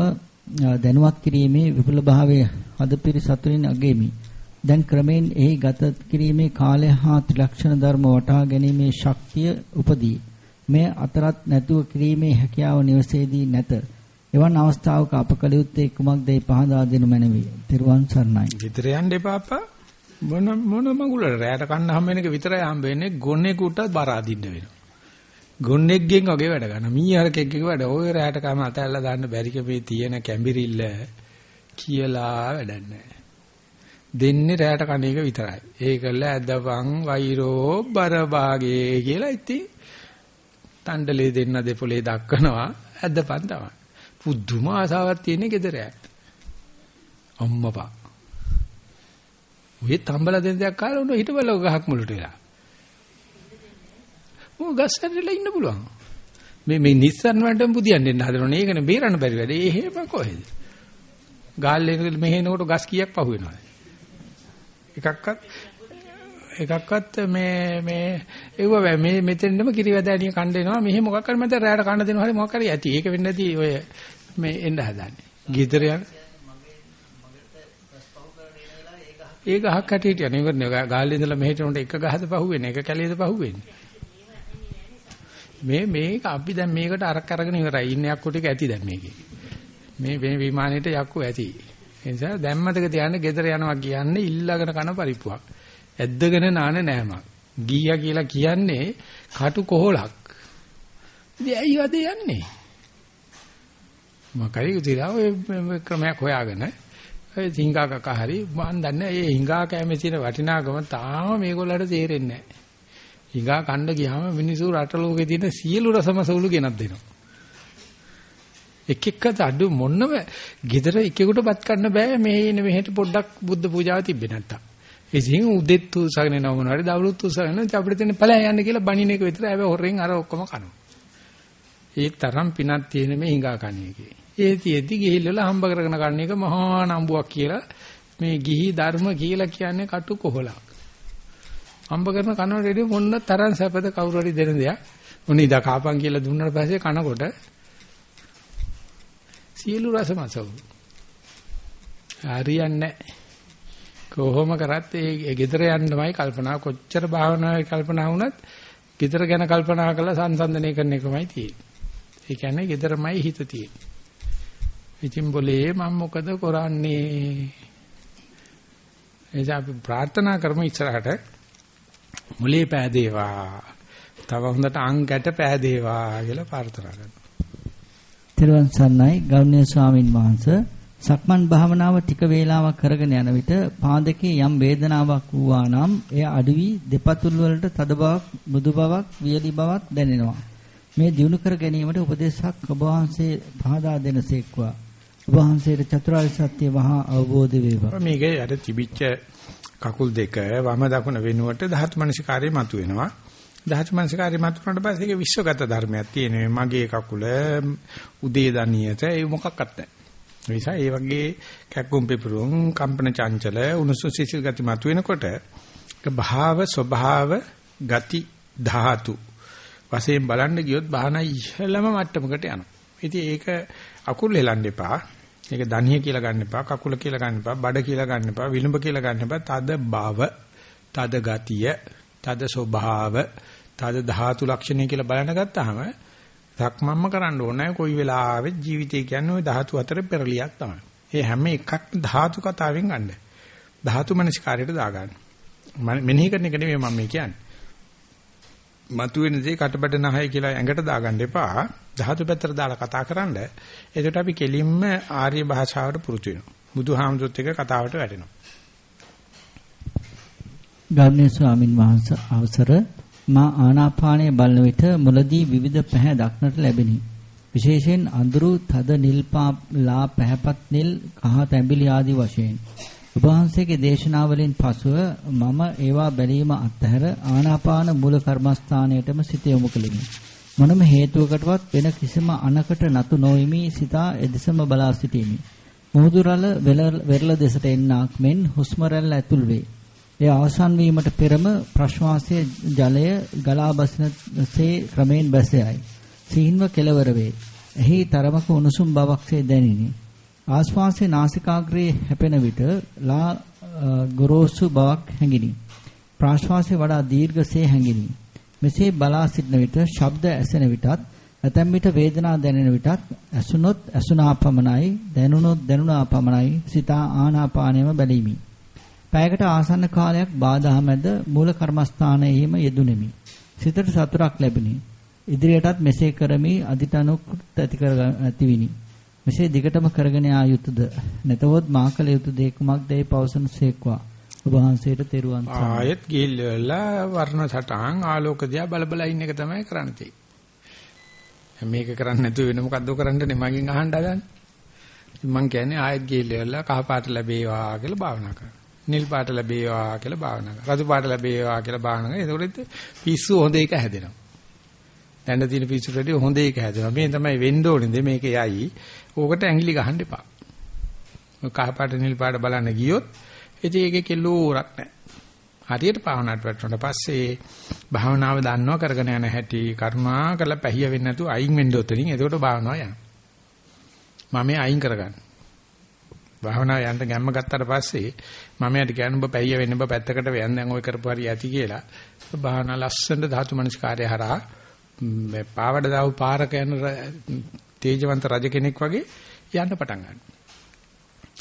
දැනුවත් කිරීමේ විපුලභාවයේ හදපිරි සතුටින් අගෙමි. දැන් ක්‍රමෙන් එහි ගත කිරීමේ කාලය හා ත්‍රිලක්ෂණ ධර්ම වටහා ගැනීමේ ශක්තිය උපදී. මේ අතරත් නැතුව කිරීමේ හැකියාව නිවසේදී නැත. එවන් අවස්ථාවක අප කළ යුත්තේ කුමක්දයි පහදා දෙනු මැනවි. ත්‍රිවන් සරණයි. විතර යන්න එපා අප්පා. මොන මොන මගුල රැයට කන්න හම්බ වෙන එක විතරයි හම්බ වෙන්නේ. ගොන්නේකට බර අදින්න වෙනවා. ගොන්නෙක්ගෙන් වගේ වැඩ ගන්න. මීහරකෙක්ගෙන් වැඩ. ඔය රැයට කම අතල්ලා දාන්න බැරි කමේ තියෙන කැඹිරිල්ල කියලා වැඩක් නැහැ. දෙන්නේ රැයට කණ එක විතරයි. ඒකල ඇදපන් වෛරෝ බරභාගේ කියලා ඉතින් තණ්ඩලේ දෙන්න දෙපොලේ දක්වනවා ඇදපන් තමයි. පුදුම ආසාවක් තියෙන ගෙදර අම්මපා. ඔය තම්බල දෙන දෙයක් කාලා උන හිටවල ගහක් මුලට වෙලා. මොකක් ගස්සරලා ඉන්න පුළුවන්. මේ මේ නිස්සන් වලට පුදියන් දෙන්න හදනවනේ. ඒකනේ බේරන්න බැරි වැඩ. ඒ හේම කොහෙද? ගාල්ලේ මෙහෙනකොට ගස් කීයක් පහු වෙනවද? එකක්වත් එකක්වත් මේ මේ ඒව මේ මෙතෙන්දම කිරිවැදෑනිය කන්න දෙනවා මෙහෙ මොකක් හරි මත රැයට කන්න දෙනවා හරි මොකක් හරි ඇති. ඒක වෙන්නේ නැති ඔය මේ එන්න හදන්නේ. ගිතර යන ඒ ගහක් කැටියට යන. ඉවරනේ. ගාල්ලේ ඉඳලා මෙහෙට උන්ට එක ගහද පහුවෙන්නේ. එක කැලේද පහුවෙන්නේ. මේ මේක අපි දැන් මේකට අරක් අරගෙන ඉවරයි ඉන්න යක්කු ටික ඇති දැන් මේකේ මේ මේ විමානෙට යක්කු ඇති ඒ නිසා දැම්මතක තියන්නේ ගෙදර යනවා කියන්නේ ඉල්ලගෙන කන පරිප්පුවක් ඇද්දගෙන නාන නෑමක්. ගීයා කියලා කියන්නේ කටු කොහලක්. ඉතින් ඇයි වද යන්නේ? මකරි උතිලා ඔය ක්‍රමයක් හොයාගෙන ඔය හිඟා කක හරි මන් දන්නේ ඒ හිඟා කැමේ තියෙන වටිනාකම තාම මේගොල්ලන්ට තේරෙන්නේ නැහැ. හිඟා කණ්ඩ ගියාම මිනිස්සු රට ලෝකේ තියෙන සියලු රසමසවුලු ගෙනත් දෙනවා. එක එක අඩු මොන්නම gedara එකෙකුට බත් කන්න බෑ මේ ඉන්නේ මෙහෙට පොඩ්ඩක් බුද්ධ පූජාව තිබ්බේ නැත්තම්. ඉතින් උදෙත් උසගෙන එනවා මොනවාරි දවලුත් උසගෙන අපිට තියෙන ඵලයන් යන්න කියලා බණින එක විතරයි. හැබැයි හොරෙන් අර ඔක්කොම කනවා. ඒ තරම් පිනක් තියෙන මේ හිඟා කණ එකේ. ඒ තියෙද්දි ගිහිල්ලා හම්බ කරගෙන කන්න එක මහා නම්බුවක් කියලා මේ ගිහි ධර්ම කියලා කියන්නේ කටු කොහලක්. හම්බ කරන කනට රෙඩි මොන්න තරම් සැපද කවුරු හරි දෙන දෙයක්. උනේ ඉදා කාපන් කියලා දුන්නාට පස්සේ කනකොට සියලු රස මසවු. හරියන්නේ නැහැ. කොහොම කරත් ඒ ගෙදර යන්නමයි කල්පනා කොච්චර භාවනාවේ කල්පනා වුණත් ගෙදර ගැන කල්පනා කරලා සංසන්දනය කරන එකමයි තියෙන්නේ. ඒ කියන්නේ ගෙදරමයි හිත තියෙන්නේ. ඉතින් બોලේ මම මොකද කරන්නේ? එනිසා අපි ප්‍රාර්ථනා කරමු ඉස්සරහට මුලේ පෑදේවා. තව හොඳට අංගට පෑදේවා කියලා ප්‍රාර්ථනා කරනවා. තිරුවන් සරණයි ගෞරවනීය ස්වාමින් වහන්සේ සක්මන් භාවනාව ටික වේලාවක් කරගෙන යන විට පාදකේ යම් වේදනාවක් වූවා නම් එය අඩු වී දෙපතුල් වලට තද බවක් මෘදු බවක් වියලි බවක් දැනෙනවා. මේ දිනු කර ගැනීමට උපදේශක් ඔබ වහන්සේ පහදා දෙනසේක්වා. ඔබ වහන්සේට චතුරාර්ය සත්‍ය වහා අවබෝධ වේවා. මේකේ අර තිබිච්ච කකුල් දෙක වම දකුණ වෙනුවට ධාතු මනසිකාරය මතුවෙනවා. ධාතු මනසිකාරය මතුනට පස්සේ ඒක විශ්වගත ධර්මයක් තියෙනවා. මගේ කකුල උදේ දණියට ඒ මොකක්වත් නැහැ. ඒ නිසා ඒ වගේ කැක්කුම් පිපුරුම් කම්පන චංචල උණුසුම් සිසිල් ගති මතුවෙනකොට ඒක භාව ස්වභාව ගති ධාතු වශයෙන් බලන්න ගියොත් බාහනා ඉහළම මට්ටමකට යනවා. ඉතින් ඒක අකුල් හෙලන්න එපා. ඒක දණිය කියලා ගන්න එපා, කකුල කියලා ගන්න එපා, බඩ කියලා ගන්න එපා, විලුඹ කියලා ගන්න එපා. තද භව, තද ගතිය, තද ස්වභාව, තද ධාතු ලක්ෂණය කියලා බලන්න ගත්තාම සක්මන්ම කරන්න ඕනේ කොයි වෙලාවෙත් ජීවිතය කියන්නේ ওই ධාතු අතර පෙරලියක් තමයි. ඒ හැම එකක් ධාතු කතාවෙන් ගන්න. ධාතු මනස්කාරයට දාගන්න. මෙනෙහි කරන එක නෙමෙයි මම කියන්නේ. මතුවෙන දේ කටබඩ නැහයි කියලා ඇඟට දාගන්න එපා. ධාතු පැත්තට දාලා කතා කරන්න. එතකොට අපි කෙලින්ම ආර්ය භාෂාවට පුරුදු වෙනවා. බුදුහාමුදුරුත් එක්ක කතාවට වැටෙනවා. ගෞරවනීය ස්වාමින් වහන්සේ අවසර මා ආනාපානය බලන විට මුලදී විවිධ පැහැ දක්නට ලැබෙනි. විශේෂයෙන් අඳුරු තද නිල් ලා පැහැපත් නිල් කහ තැඹිලි ආදී වශයෙන්. ඔබ වහන්සේගේ දේශනාවලින් පසුව මම ඒවා බැලීම අත්හැර ආනාපාන මූල කර්මස්ථානයටම සිත යොමු කළෙමි. මොනම හේතුවකටවත් වෙන කිසිම අනකට නතු නොෙමි සිතා එදෙසම බලා සිටිමි. මුහුදු රළ වෙරළ දෙසට එන්නක් මෙන් හුස්ම රැල්ල ඇතුල් වේ. එය අවසන් වීමට පෙරම ප්‍රශ්වාසයේ ජලය ගලා බසිනසේ ක්‍රමයෙන් බැසයයි. සීන්ව කෙලවර වේ. එහි තරමක උණුසුම් බවක්සේ දැනිනි. ආශ්වාසයේ නාසිකාග්‍රයේ හැපෙන විට ලා ගොරෝසු බවක් හැඟිනි. ප්‍රාශ්වාසයේ වඩා දීර්ඝසේ හැඟිනි. මෙසේ බලා සිටන විට ශබ්ද ඇසෙන විටත් ඇතැම් විට වේදනා දැනෙන විටත් ඇසුනොත් ඇසුනා පමණයි දැනුනොත් දැනුනා පමණයි සිතා ආනාපානයම බැලීමි. පැයකට ආසන්න කාලයක් බාධා මැද මූල කර්මස්ථානයේම යෙදුණෙමි. සිතට සතුටක් ලැබුණි. ඉදිරියටත් මෙසේ කරමි අදිටනුක් ඇති කර ඇතිවිනි. මෙසේ දිගටම කරගෙන ආ යුතුයද? නැතහොත් මා කළ යුතු දේ කුමක්දයි පවසන සේක්වා. ඔබ වහන්සේට තෙරුවන් සරණයි. ආයෙත් ගිහිල්ලා වර්ණ සටහන් ආලෝක දිහා බල බල ඉන්න එක තමයි කරන්න තියෙන්නේ. මේක කරන්නේ නැතුව වෙන මොකද්ද කරන්නනේ මගෙන් අහන්න හදන්නේ. මම කියන්නේ ආයෙත් ගිහිල්ලා කහ පාට ලැබේවා කියලා භාවනා කරනවා. නිල් පාට ලැබේවා කියලා භාවනා කරනවා. රතු පාට ලැබේවා කියලා භාවනා කරනවා. ඒකෝට පිස්සු හොඳ එක හැදෙනවා. දැන්න තියෙන පිස්සුට වැඩි හොඳ එක හැදෙනවා. මේ තමයි වෙන්න ඕනේ මේක යයි. ඕකට ඇඟිලි ගහන්න එපා. කහ පාට නිල් පාට බලන්න ගියොත් ඉතින් ඒකේ කෙල්ලෝරක් නැහැ. හරියට භාවනාවට වැටුණාට පස්සේ භාවනාව දන්නව කරගෙන යන හැටි කරුණා කරලා පැහිය වෙන්නේ නැතුව අයින් වෙන්න උතනින් එතකොට භාවනාව යනවා. මම මේ අයින් කරගන්න. භාවනාව යන්න ගැම්ම ගත්තට පස්සේ මම යට කියන්න ඔබ පැහිය වෙන්න ඔබ පැත්තකට වෙන දැන් ওই කරපු හරිය ඇති කියලා. භාවනා ලස්සන ධාතු මනස්කාරය හරහා මේ පාවඩ දාව පාරක යන තේජවන්ත රජ කෙනෙක් වගේ යන්න පටන් ගන්නවා.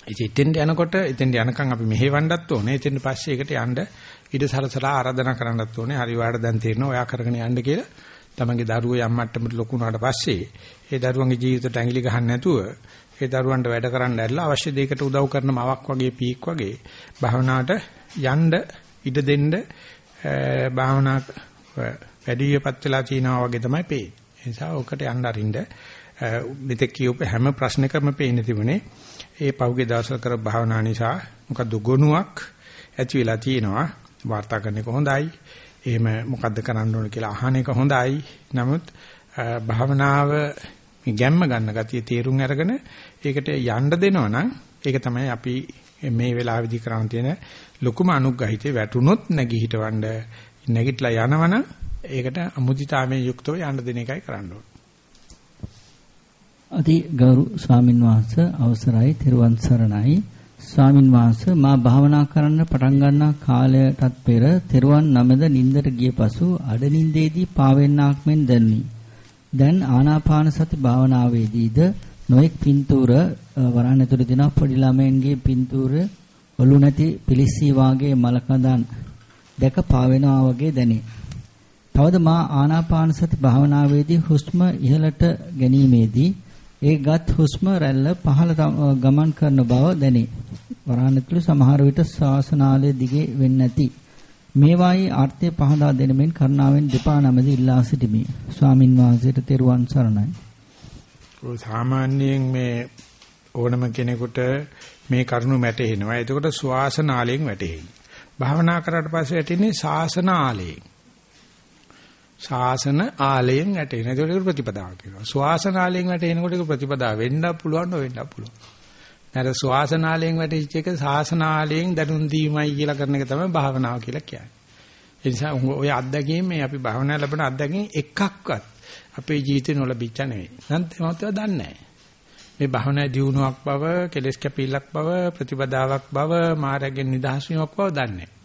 ඉතින් එතෙන්ට යනකොට එතෙන්ට යනකම් අපි මෙහෙවන්නත් ඕනේ. එතෙන්ට පස්සේ ඒකට යන්න ඊට සරසලා ආරාධනා කරන්නත් ඕනේ. හරි වාඩ දැන් තේරෙනවා ඔයා කරගෙන යන්න කියලා. තමන්ගේ දරුවෝ යම් මට්ටමකට ලොකු වුණාට පස්සේ ඒ දරුවන්ගේ ජීවිතයට ඇඟිලි ගහන්න නැතුව ඒ දරුවන්ට වැඩ කරන්න ඇරලා අවශ්‍ය දෙයකට උදව් කරන මවක් වගේ පීක් වගේ භාවනාවට යන්න ඉඩ දෙන්න භාවනා වැඩිවියපත් වෙලා තිනවා වගේ තමයි පේන්නේ. ඒ නිසා ඔකට යන්න අරින්න මෙතෙක් කියූප හැම ප්‍රශ්නකම පේන්න තිබුණේ ඒ පහුගිය දවස්වල කර භාවනා නිසා මොකද්ද ගොනුවක් ඇති වෙලා තියෙනවා. වාර්තා කරන එක හොඳයි. එහෙම මොකද්ද කරන්න ඕන කියලා අහන එක හොඳයි. නමුත් භාවනාව ගැම්ම ගන්න ගතිය තේරුම් අරගෙන ඒකට යන්න දෙනවා නම් ඒක තමයි අපි මේ වෙලාවේදී කරන්න තියෙන ලොකුම අනුග්‍රහිතේ වැටුනොත් නැගී හිටවන්න නැගිටලා යනවනම් ඒකට අමුදිතාවෙන් යුක්තව යන්න දෙන එකයි කරන්න ඕනේ. අති ගෞරව ස්වාමින් වහන්සේ අවසරයි තෙරුවන් සරණයි ස්වාමින් වහන්සේ මා භාවනා කරන්න පටන් ගන්නා කාලයටත් පෙර තෙරුවන් නමද නින්දට ගිය පසු අඩ නින්දේදී පාවෙන්නාක් මෙන් දැනුනි. දැන් ආනාපාන සති භාවනාවේදීද නොඑක් පින්තූර වරණ ඇතුළේ දින පොඩි ළමයන්ගේ පින්තූර ඔලු නැති පිලිස්සී වාගේ මලකඳන් දැක පාවෙනවා වගේ දැනේ. තවද මා ආනාපාන සති භාවනාවේදී හුස්ම ඉහළට ගැනීමේදී ඒගත් හුස්ම රැල්ල පහළ ගමන් කරන බව දැනේ. වරහන් ඇතුළේ සමහර විට ශාසනාලය දිගේ වෙන්නේ නැති. මේවායේ ආර්ථය පහදා දෙනමින් කරුණාවෙන් දෙපා නමද ඉල්ලා සිටිමි. ස්වාමින් වහන්සේට තෙරුවන් සරණයි. සාමාන්‍යයෙන් මේ ඕනම කෙනෙකුට මේ කරුණ මැටහෙනවා. එතකොට ශ්වාසනාලයෙන් වැටෙන්නේ. භාවනා කරාට පස්සේ වැටෙන්නේ ශාසනාලයෙන්. ශාසන ආලයෙන් වැටෙන. ඒක ප්‍රතිපදාව කියනවා. ශ්වාසන ආලයෙන් වැටෙනකොට ඒක ප්‍රතිපදාව වෙන්නත් පුළුවන් නොවෙන්නත් පුළුවන්. නැර ශ්වාසන ආලයෙන් වැටෙච්ච එක ශාසන ආලයෙන් දැනුම් දීමයි කියලා කරන එක තමයි භාවනාව කියලා කියන්නේ. ඒ නිසා ඔය අත්දැකීම් මේ අපි භාවනා ලැබෙන අත්දැකීම් එකක්වත් අපේ ජීවිතේ නොලැබිච්ච නෙවෙයි. නැත්නම් දන්නේ නැහැ. මේ භාවනා දියුණුවක් බව, කෙලෙස් කැපිල්ලක් බව, ප්‍රතිපදාවක් බව, මාර්ගයෙන් නිදහස් වීමක් බව දන්නේ නැහැ.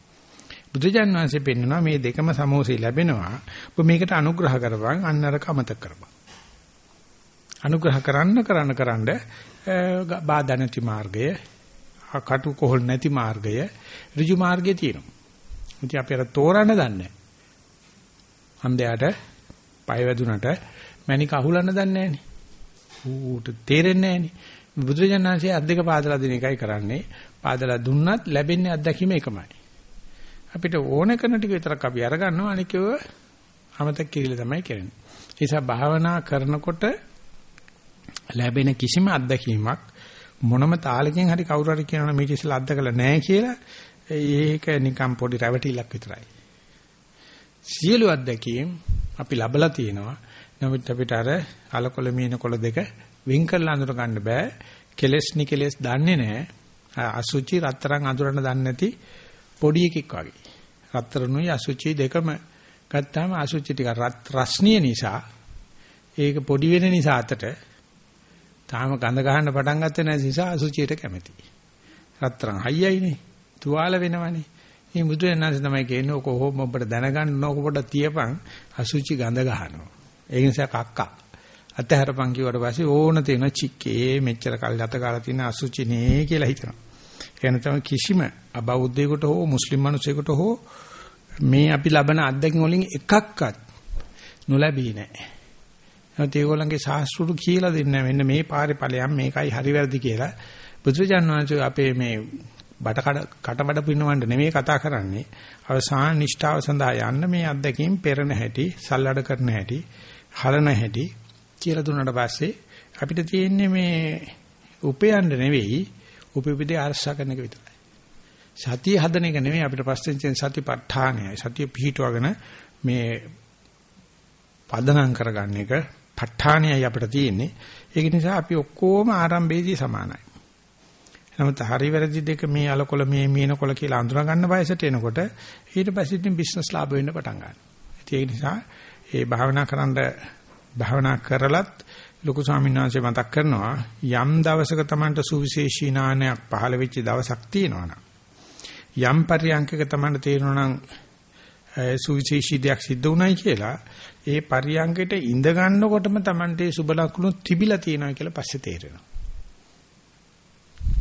බුදුජාන් වහන්සේ පෙන්වනවා මේ දෙකම සමෝසෙ ලැබෙනවා. ඔබ මේකට අනුග්‍රහ කරපන් අන්නර කමතක කරපන්. අනුග්‍රහ කරන්න කරන්න කරන්න බාධා නැති මාර්ගය, කටු කොහොල් නැති මාර්ගය, ඍජු මාර්ගය තියෙනවා. ඉතින් අපි අර තෝරන්න දන්නේ හන්දයට පය වැදුනට මැණික අහුලන්න දන්නේ නැහනේ. ඌට තේරෙන්නේ නැහනේ. බුදුරජාණන්සේ අත් දෙක පාදලා දෙන එකයි කරන්නේ. පාදලා දුන්නත් ලැබෙන්නේ අත්දැකීම එකමයි. අපිට ඕන කරන ටික විතරක් අපි අරගන්නවා අනිකව අමතක කිරිල තමයි කරන්නේ. ඒ නිසා භාවනා කරනකොට ලැබෙන කිසිම අත්දැකීමක් මොනම තාලකින් හරි කවුරු හරි කියනවා මේක ඉස්සලා අත්දකලා නැහැ කියලා ඒක නිකන් පොඩි රැවටිල්ලක් විතරයි. සියලු අත්දැකීම් අපි ලබලා තියෙනවා. නමුත් අපිට අර අලකොල මීන කොළ දෙක වින් කරලා අඳුර ගන්න බෑ. කෙලස් නිකලස් දන්නේ නැහැ. අසුචි රත්තරන් අඳුරන්න දන්නේ නැති පොඩි එකෙක් වගේ. රත්තරණුයි අසුචි දෙකම ගත්තාම අසුචි ටික රස්නිය නිසා ඒක පොඩි වෙන නිසා අතට තාම ගඳ ගන්න පටන් ගත්තේ නැති නිසා අසුචියට කැමති. රත්තරන් හයියයිනේ. තුවාල වෙනවනේ. මේ බුදු එනන්ස තමයි කියන්නේ ඔක කොහොම ඔබට දැනගන්න ඕක පොඩ තියපන් අසුචි ගඳ ගහනවා. ඒ නිසා කක්කා. අතහැරපන් කිව්වට පස්සේ ඕන තේන චික්කේ මෙච්චර කල් ගත කාලා තියෙන අසුචි නේ කියලා හිතනවා. කියන තමයි කිසිම අබෞද්ධයෙකුට හෝ මුස්ලිම් මිනිසෙකුට හෝ මේ අපි ලබන අත්දැකීම් වලින් එකක්වත් නොලැබී නැහැ. නැත්නම් ඒගොල්ලන්ගේ ශාස්ත්‍රරු කියලා දෙන්නේ මෙන්න මේ පාරේ ඵලයන් මේකයි හරි වැරදි කියලා. බුදුරජාණන් වහන්සේ අපේ මේ බට කටබඩ පිනවන්න නෙමෙයි කතා කරන්නේ. අවසාන නිෂ්ඨාව සඳහා යන්න මේ අත්දැකීම් පෙරණ හැටි, සල්ලඩ කරන හැටි, හලන හැටි කියලා දුන්නාට පස්සේ අපිට තියෙන්නේ මේ උපයන්න නෙවෙයි උපෙපිටේ අරසා කරන එක විතරයි. සතිය හදන එක නෙවෙයි අපිට පස්සේ තියෙන සතිපට්ඨානයයි. සතිය පිහිටවගෙන මේ පදනම් කරගන්න එක ප ဋ ාණයයි අපිට තියෙන්නේ. ඒක නිසා අපි ඔක්කොම ආරම්භයේදී සමානයි. නමුත් හරි වැරදි දෙක මේ අලකොල මේ මීනකොල කියලා අඳුනා ගන්න වයසට එනකොට ඊට පස්සේ ඉතින් බිස්නස් ලාභ වෙන්න පටන් ගන්නවා. ඒ නිසා ඒ භාවනා කරන්න භාවනා කරලත් ලොකු ස්වාමීන් වහන්සේ මතක් කරනවා යම් දවසක Tamanට සුවිශේෂී ඥානයක් පහළ වෙච්ච දවසක් තියෙනවා යම් පරියන්කක Tamanට තේරෙනවා නම් සුවිශේෂී දෙයක් සිද්ධ වුණයි කියලා ඒ පරියන්කෙට ඉඳ ගන්නකොටම Tamante සුබ ලකුණු තිබිලා තියෙනවා කියලා පස්සේ තේරෙනවා.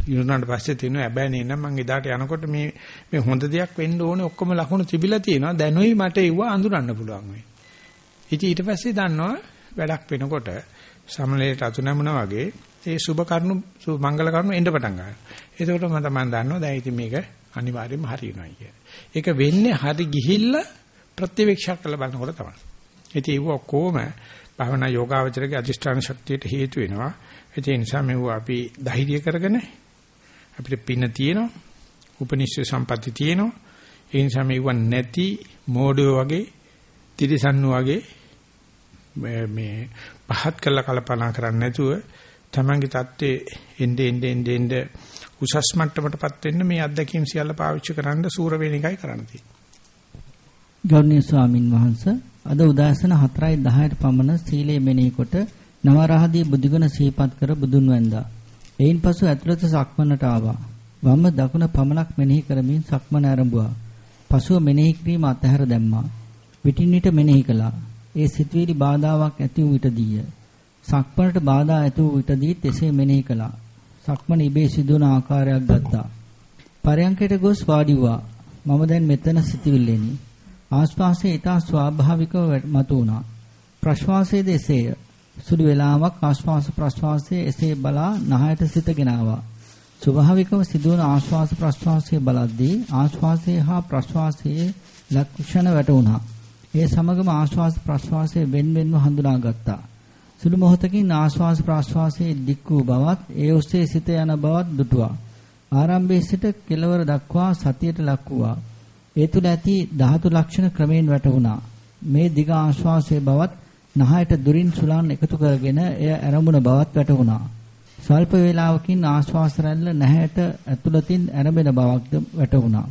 ඉරුණාට පස්සේ තියෙනවා හැබැයි නේ නම් මං එදාට යනකොට මේ මේ හොඳ දෙයක් වෙන්න ඕනේ ඔක්කොම ලකුණු තිබිලා තියෙනවා දැනුයි මට ඒව අඳුරන්න පුළුවන් වෙයි. ඉතින් ඊට පස්සේ දන්නවා වැඩක් වෙනකොට සමලේට අතු නැමුණා වගේ ඒ සුබ කරුණු මංගල කරුණු එන්න පටන් ගන්නවා. එතකොට මම තමයි දන්නවා දැන් ඉතින් මේක අනිවාර්යයෙන්ම හරි වෙනවා කියලා. ඒක වෙන්නේ හරි ගිහිල්ලා ප්‍රතිවීක්ෂා කරලා බලනකොට තමයි. ඉතින් ඒක ඔක්කොම භවනා යෝගාවචරගේ අධිෂ්ඨාන ශක්තියට හේතු වෙනවා. ඒ නිසා මෙව අපි ධෛර්ය කරගෙන අපිට පින තියෙනවා. උපනිෂ්ඨ සම්පatti තියෙනවා. ඒ නිසා මේව නැති මෝඩයෝ වගේ තිරිසන්නු වගේ මේ පහත් කළා කල්පනා කරන්නේ නැතුව තමන්ගේ தත්ත්වයේ එnde ende ende ende උසස් මට්ටමටපත් වෙන්න මේ අත්දැකීම් සියල්ල පාවිච්චි කරන්න සූර වෙන එකයි කරන්න තියෙන්නේ. ගෞරවනීය ස්වාමින් වහන්සේ අද උදෑසන 4:10ට පමණ සීලය මෙනෙහි කොට නවරහදී බුදුගුණ සිහිපත් කර බුදුන් වැඳා. එයින් පසු ඇතුළත සක්මනට ආවා. වම දකුණ පමණක් මෙනෙහි කරමින් සක්මන ආරම්භුවා. පසුව මෙනෙහි කිරීම අතහැර දැම්මා. විටින් විට මෙනෙහි කළා. ඒ සිතුවිලි බාධාවක් ඇති වූ විටදීය. සක්මනට බාධා ඇති වූ විටදී එසේ මෙනෙහි කළා. සක්මන ඉබේ සිදුවන ආකාරයක් ගත්තා. පරයන්කයට ගොස් වාඩි වුණා. මම දැන් මෙතන සිටිවිල්ලෙනි. ආශ්වාසය ඊටා ස්වාභාවිකව මතු වුණා. ප්‍රශ්වාසයේද එසේය. සුළු වේලාවක් ආශ්වාස ප්‍රශ්වාසයේ එසේ බලා නහයට සිතගෙන ආවා. ස්වභාවිකව සිදුවන ආශ්වාස ප්‍රශ්වාසයේ බලද්දී ආශ්වාසයේ හා ප්‍රශ්වාසයේ ලක්ෂණ වැටුණා. ඒ සමගම ආශ්වාස ප්‍රශ්වාසයේ වෙන් වෙන්ව හඳුනාගත්තා. සුළු මොහොතකින් ආශ්වාස ප්‍රශ්වාසයේ දික් වූ බවත් ඒ ඔස්සේ සිත යන බවත් දුටුවා. ආරම්භයේ සිට කෙලවර දක්වා සතියට ලක් වූවා. ඒ තුල ඇති ධාතු ලක්ෂණ ක්‍රමයෙන් වැටහුණා. මේ දිග ආශ්වාසයේ බවත් නහයට දුරින් සුලන් එකතු කරගෙන එය ඇරඹුණ බවත් වැටහුණා. ස්වල්ප වේලාවකින් ආශ්වාස රැල්ල නැහැට ඇතුළතින් ඇරඹෙන බවක්ද වැටහුණා.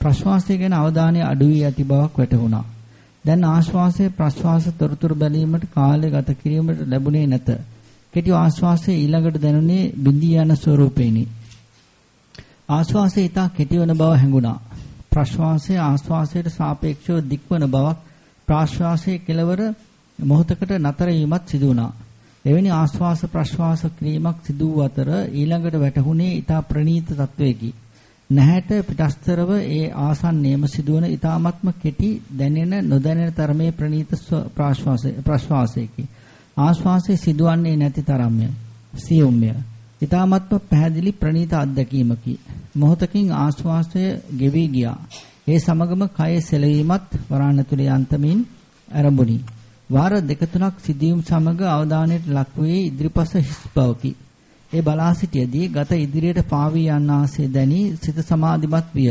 ප්‍රශ්වාසය ගැන අවධානය අඩු වී ඇති බවක් වැටහුණා. දැන් ආශ්වාසයේ ප්‍රශ්වාස තොරතුරු බැලීමට කාලය ගත කිරීමට ලැබුණේ නැත. කෙටි ආශ්වාසයේ ඊළඟට දැනුනේ බිඳී යන ස්වරූපේනි. ආශ්වාසය ඊට කෙටි වන බව හැඟුණා. ප්‍රශ්වාසයේ ආශ්වාසයට සාපේක්ෂව දික්වන බවක් ප්‍රාශ්වාසයේ කෙලවර මොහොතකට නතර වීමත් සිදු වුණා. එවැනි ආශ්වාස ප්‍රශ්වාස ක්‍රීමක් සිදු වූ අතර ඊළඟට වැටහුණේ ඊට ප්‍රණීත තත්වයකි. නැහැට පිටස්තරව ඒ ආසන්නයේම සිදුවන ඊ타ත්ම කෙටි දැනෙන නොදැනෙන තරමේ ප්‍රණීත ප්‍රාශ්වාසය ප්‍රශ්වාසයකි. ආශ්වාසයේ සිදුවන්නේ නැති තරම්ය. සියුම්ය. ඊ타ත්ම පැහැදිලි ප්‍රණීත අත්දැකීමකි. මොහොතකින් ආශ්වාසය ගෙවි ගියා. ඒ සමගම කය සෙලවීමත් වරාණ තුලේ අන්තමින් ආරම්භුනි. වාර දෙක තුනක් සිදුවීම් සමග අවධානයට ලක් වූයේ ඉදිරිපස හිස් බවකි. ඒ බලා සිටියේදී ගත ඉදිරියට පාවී යන ආසේ දැනි සිත සමාධිමත් විය.